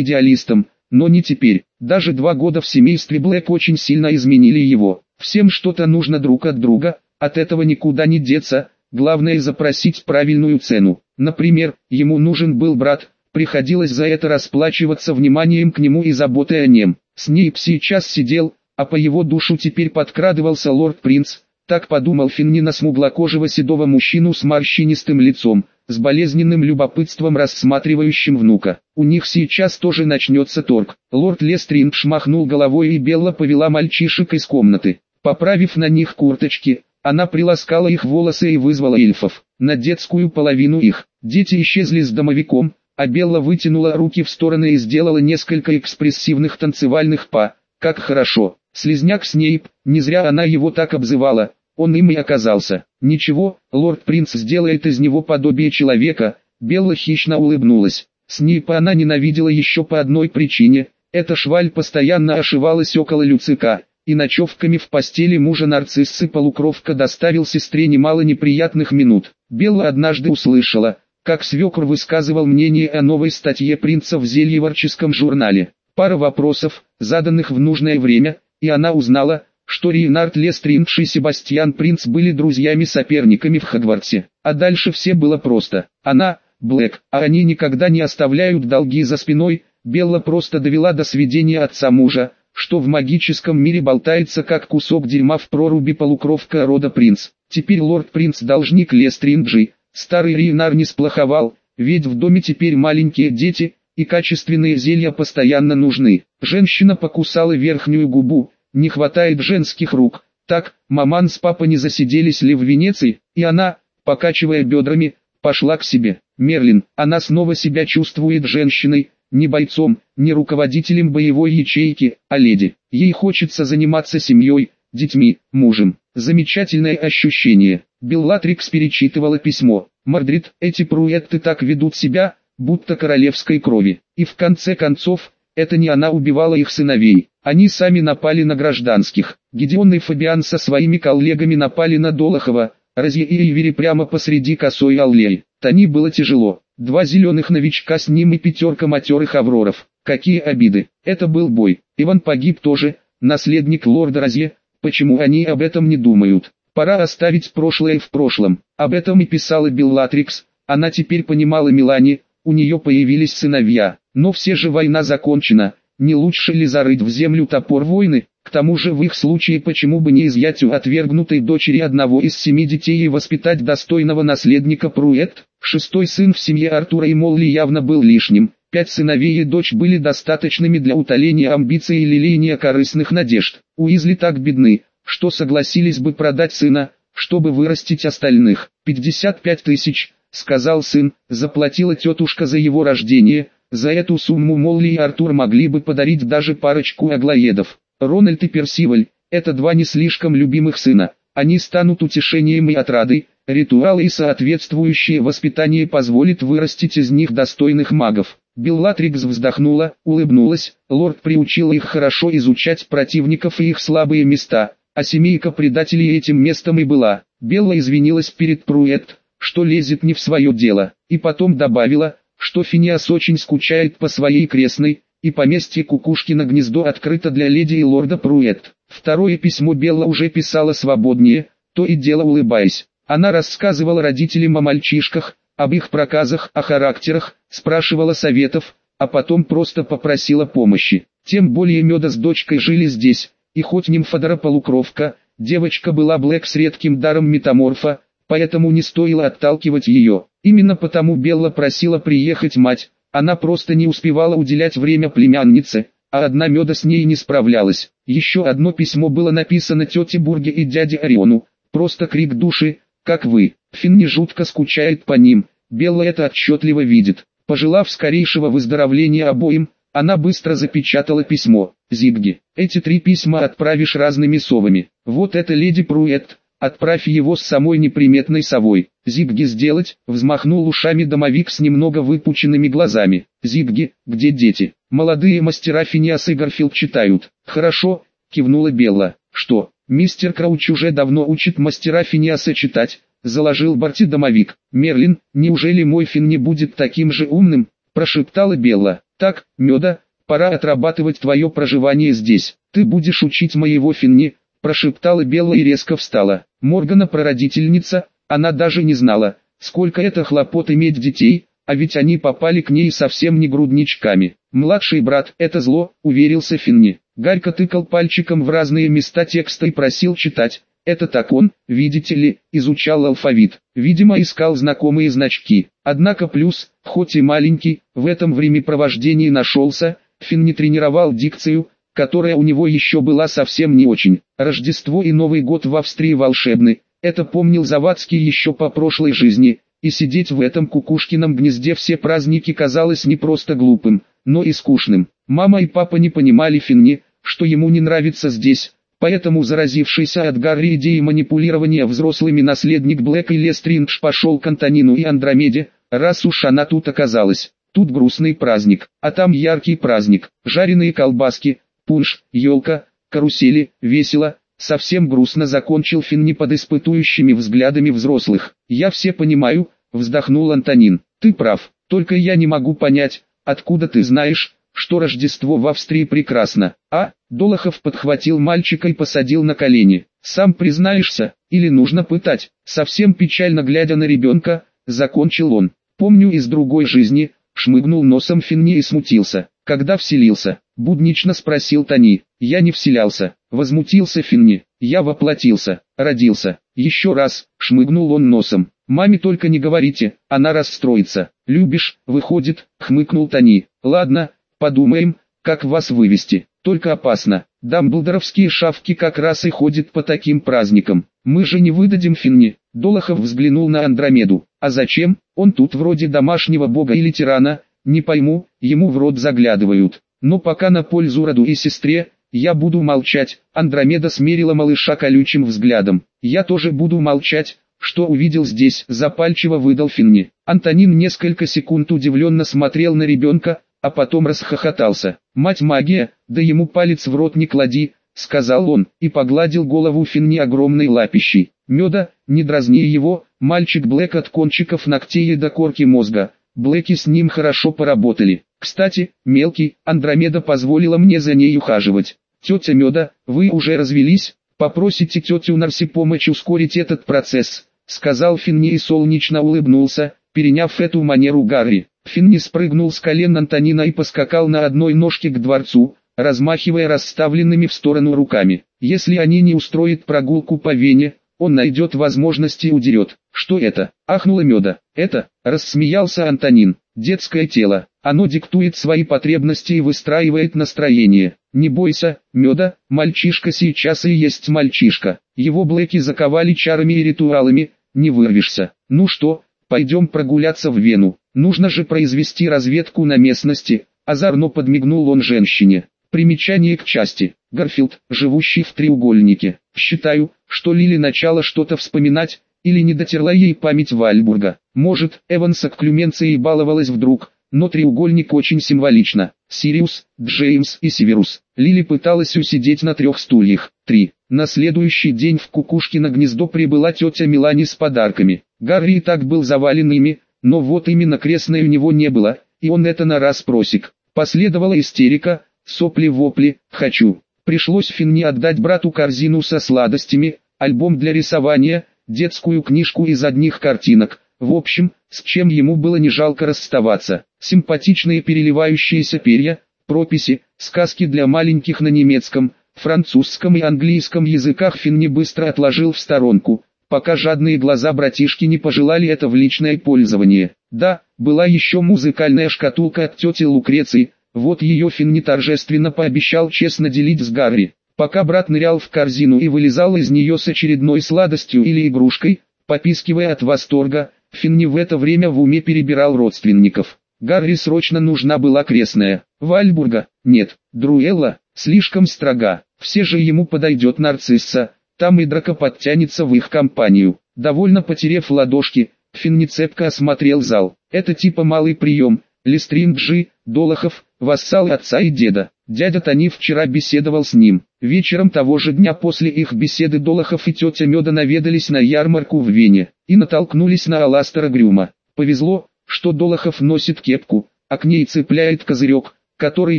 идеалистом, но не теперь. Даже два года в семействе Блэк очень сильно изменили его. Всем что-то нужно друг от друга, от этого никуда не деться, главное запросить правильную цену. Например, ему нужен был брат, приходилось за это расплачиваться вниманием к нему и заботой о нем. Снейп сейчас сидел, а по его душу теперь подкрадывался лорд-принц, так подумал Финни на смуглокожего седого мужчину с морщинистым лицом, с болезненным любопытством рассматривающим внука. У них сейчас тоже начнется торг. Лорд Лестринг шмахнул головой и Белла повела мальчишек из комнаты. Поправив на них курточки, она приласкала их волосы и вызвала эльфов. На детскую половину их. Дети исчезли с домовиком, а Белла вытянула руки в стороны и сделала несколько экспрессивных танцевальных па. Как хорошо. Слизняк Снейп, не зря она его так обзывала, он им и оказался. Ничего, лорд-принц сделает из него подобие человека, Белла хищно улыбнулась. Снейпа она ненавидела еще по одной причине, эта шваль постоянно ошивалась около Люцика, и ночевками в постели мужа нарциссы полукровка доставил сестре немало неприятных минут. Белла однажды услышала, как свекр высказывал мнение о новой статье принца в зельеварческом журнале. Пара вопросов, заданных в нужное время, и она узнала, что Рейнард Лестриндж и Себастьян Принц были друзьями-соперниками в Хогвартсе. А дальше все было просто. Она, Блэк, а они никогда не оставляют долги за спиной, Белла просто довела до сведения отца мужа, что в магическом мире болтается как кусок дерьма в проруби полукровка рода Принц. Теперь лорд-принц должник Лестринджи, старый Рейнар не сплоховал, ведь в доме теперь маленькие дети, и качественные зелья постоянно нужны. Женщина покусала верхнюю губу, не хватает женских рук. Так, маман с папой не засиделись ли в Венеции, и она, покачивая бедрами, пошла к себе. Мерлин, она снова себя чувствует женщиной, не бойцом, не руководителем боевой ячейки, а леди. Ей хочется заниматься семьей, детьми, мужем. Замечательное ощущение. Беллатрикс перечитывала письмо. Мардрид, эти пруэтты так ведут себя, будто королевской крови. И в конце концов, это не она убивала их сыновей, они сами напали на гражданских. Гедеон и Фабиан со своими коллегами напали на Долохова, Розье и Ивери прямо посреди косой аллеи. Тони было тяжело. Два зеленых новичка с ним и пятерка матерых авроров. Какие обиды. Это был бой. Иван погиб тоже, наследник лорда Розье. Почему они об этом не думают? Пора оставить прошлое в прошлом. Об этом и писала Беллатрикс. Она теперь понимала Милани, у нее появились сыновья, но все же война закончена, не лучше ли зарыть в землю топор войны, тому же в их случае почему бы не изъять у отвергнутой дочери одного из семи детей и воспитать достойного наследника Пруэт, шестой сын в семье Артура и Молли явно был лишним, пять сыновей и дочь были достаточными для утоления амбиций и лелеяния корыстных надежд. Уизли так бедны, что согласились бы продать сына, чтобы вырастить остальных. 55 тысяч, сказал сын, заплатила тетушка за его рождение, за эту сумму Молли и Артур могли бы подарить даже парочку аглоедов. Рональд и Персиваль, это два не слишком любимых сына, они станут утешением и отрадой, ритуалы и соответствующее воспитание позволит вырастить из них достойных магов. Беллатрикс вздохнула, улыбнулась, лорд приучил их хорошо изучать противников и их слабые места, а семейка предателей этим местом и была. Белла извинилась перед Пруэт, что лезет не в свое дело, и потом добавила, что Финиас очень скучает по своей крестной, и поместье Кукушкино гнездо открыто для леди и лорда Пруэт. Второе письмо Белла уже писала свободнее, то и дело улыбаясь. Она рассказывала родителям о мальчишках, об их проказах, о характерах, спрашивала советов, а потом просто попросила помощи. Тем более Меда с дочкой жили здесь, и хоть нимфодора полукровка, девочка была Блэк с редким даром метаморфа, поэтому не стоило отталкивать ее. Именно потому Белла просила приехать мать, она просто не успевала уделять время племяннице, а одна меда с ней не справлялась. Еще одно письмо было написано тете Бурге и дяде Ориону, просто крик души, как вы. Финни жутко скучает по ним, Белла это отчетливо видит. Пожелав скорейшего выздоровления обоим, она быстро запечатала письмо. Зигги, эти три письма отправишь разными совами. Вот это леди Пруэт, отправь его с самой неприметной совой. Зигги сделать, взмахнул ушами домовик с немного выпученными глазами. Зигги, где дети? Молодые мастера Финиас и Гарфилд читают. Хорошо, кивнула Белла. Что, мистер Крауч уже давно учит мастера Финиаса читать? Заложил Барти домовик. Мерлин, неужели мой Фин не будет таким же умным? Прошептала Белла. Так, Меда, пора отрабатывать твое проживание здесь. Ты будешь учить моего Финни, прошептала Белла и резко встала. Моргана прародительница, она даже не знала, сколько это хлопот иметь детей, а ведь они попали к ней совсем не грудничками. Младший брат – это зло, уверился Финни. Гарька тыкал пальчиком в разные места текста и просил читать. Это так он, видите ли, изучал алфавит. Видимо искал знакомые значки. Однако плюс, хоть и маленький, в этом времяпровождении нашелся, Финни тренировал дикцию, которая у него еще была совсем не очень. Рождество и Новый год в Австрии волшебны, это помнил Завадский еще по прошлой жизни, и сидеть в этом кукушкином гнезде все праздники казалось не просто глупым, но и скучным. Мама и папа не понимали Финни, что ему не нравится здесь, поэтому заразившийся от Гарри идеей манипулирования взрослыми наследник Блэк и Лестриндж пошел к Антонину и Андромеде, раз уж она тут оказалась. Тут грустный праздник, а там яркий праздник, жареные колбаски, пунш, елка, карусели, весело, совсем грустно закончил Финни под испытующими взглядами взрослых. «Я все понимаю», вздохнул Антонин. «Ты прав, только я не могу понять, откуда ты знаешь, что Рождество в Австрии прекрасно». А, Долохов подхватил мальчика и посадил на колени. «Сам признаешься, или нужно пытать?» Совсем печально глядя на ребенка, закончил он. «Помню из другой жизни», шмыгнул носом Финни и смутился. «Когда вселился?» – буднично спросил Тони. «Я не вселялся», – возмутился Финни. «Я воплотился, родился». Еще раз, шмыгнул он носом. «Маме только не говорите, она расстроится». «Любишь, выходит», – хмыкнул Тони. «Ладно, подумаем, как вас вывести. Только опасно. Дамблдоровские шавки как раз и ходят по таким праздникам. Мы же не выдадим Финни». Долохов взглянул на Андромеду. «А зачем? Он тут вроде домашнего бога или тирана, не пойму, ему в рот заглядывают. Но пока на пользу роду и сестре, я буду молчать. Андромеда смерила малыша колючим взглядом. Я тоже буду молчать, что увидел здесь, запальчиво выдал Финни. Антонин несколько секунд удивленно смотрел на ребенка, а потом расхохотался. «Мать магия, да ему палец в рот не клади», — сказал он, и погладил голову Финни огромной лапищей. «Меда, не дразни его, мальчик Блэк от кончиков ногтей и до корки мозга, Блэки с ним хорошо поработали. Кстати, мелкий, Андромеда позволила мне за ней ухаживать. Тетя Меда, вы уже развелись? Попросите тетю Нарси помочь ускорить этот процесс, сказал Финни и солнечно улыбнулся, переняв эту манеру Гарри. Финни спрыгнул с колен Антонина и поскакал на одной ножке к дворцу, размахивая расставленными в сторону руками. Если они не устроят прогулку по Вене, он найдет возможности и удерет. Что это? Ахнула меда. Это, рассмеялся Антонин. Детское тело. Оно диктует свои потребности и выстраивает настроение. Не бойся, меда, мальчишка сейчас и есть мальчишка. Его блэки заковали чарами и ритуалами, не вырвешься. Ну что, пойдем прогуляться в Вену. Нужно же произвести разведку на местности. Озорно подмигнул он женщине. Примечание к части. Гарфилд, живущий в треугольнике. Считаю, что Лили начала что-то вспоминать, или не дотерла ей память Вальбурга. Может, Эванс окклюменцией баловалась вдруг, но треугольник очень символично. Сириус, Джеймс и Северус. Лили пыталась усидеть на трех стульях. Три. На следующий день в Кукушкино гнездо прибыла тетя Милани с подарками. Гарри и так был завален ими, но вот именно крестной у него не было, и он это на раз просик. Последовала истерика, Сопли-вопли, хочу. Пришлось Финни отдать брату корзину со сладостями, альбом для рисования, детскую книжку из одних картинок. В общем, с чем ему было не жалко расставаться. Симпатичные переливающиеся перья, прописи, сказки для маленьких на немецком, французском и английском языках Финни быстро отложил в сторонку, пока жадные глаза братишки не пожелали это в личное пользование. Да, была еще музыкальная шкатулка от тети Лукреции, вот ее Финни торжественно пообещал честно делить с Гарри. Пока брат нырял в корзину и вылезал из нее с очередной сладостью или игрушкой, попискивая от восторга, Финни в это время в уме перебирал родственников. Гарри срочно нужна была крестная. Вальбурга, нет, Друэлла, слишком строга, все же ему подойдет нарцисса, там и драка подтянется в их компанию. Довольно потерев ладошки, Финни цепко осмотрел зал. Это типа малый прием, Листринджи, Долохов, вассал отца и деда. Дядя Тони вчера беседовал с ним. Вечером того же дня после их беседы Долохов и тетя Меда наведались на ярмарку в Вене и натолкнулись на Аластера Грюма. Повезло, что Долохов носит кепку, а к ней цепляет козырек, который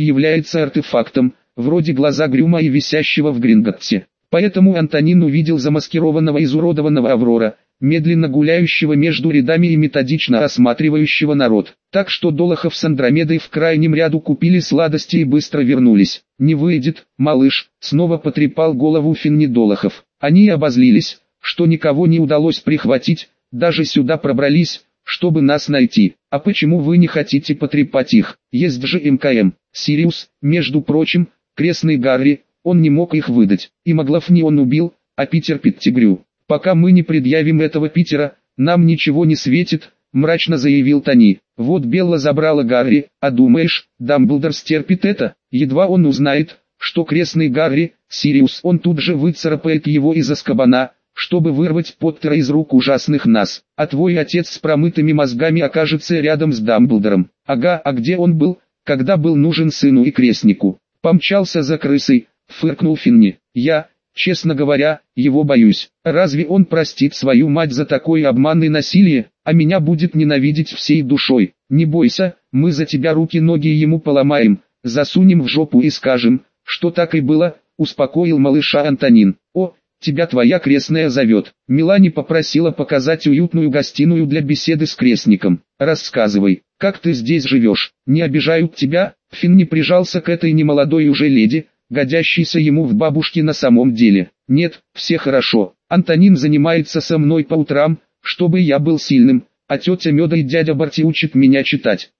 является артефактом, вроде глаза Грюма и висящего в Гринготте. Поэтому Антонин увидел замаскированного изуродованного Аврора, медленно гуляющего между рядами и методично осматривающего народ. Так что Долохов с Андромедой в крайнем ряду купили сладости и быстро вернулись. «Не выйдет, малыш», снова потрепал голову Финни Долохов. Они обозлились, что никого не удалось прихватить, даже сюда пробрались, чтобы нас найти. А почему вы не хотите потрепать их? Есть же МКМ, Сириус, между прочим, крестный Гарри, он не мог их выдать. И Маглов не он убил, а Питер Питтигрю. Пока мы не предъявим этого Питера, нам ничего не светит, мрачно заявил Тони. Вот Белла забрала Гарри, а думаешь, Дамблдор стерпит это? Едва он узнает, что крестный Гарри, Сириус, он тут же выцарапает его из Аскабана, чтобы вырвать Поттера из рук ужасных нас. А твой отец с промытыми мозгами окажется рядом с Дамблдором. Ага, а где он был, когда был нужен сыну и крестнику? Помчался за крысой, фыркнул Финни. Я, Честно говоря, его боюсь. Разве он простит свою мать за такое обман и насилие, а меня будет ненавидеть всей душой? Не бойся, мы за тебя руки-ноги ему поломаем, засунем в жопу и скажем, что так и было, успокоил малыша Антонин. О, тебя твоя крестная зовет. Милани попросила показать уютную гостиную для беседы с крестником. Рассказывай, как ты здесь живешь, не обижают тебя? Финн не прижался к этой немолодой уже леди, годящийся ему в бабушке на самом деле. Нет, все хорошо. Антонин занимается со мной по утрам, чтобы я был сильным, а тетя Меда и дядя Барти учат меня читать.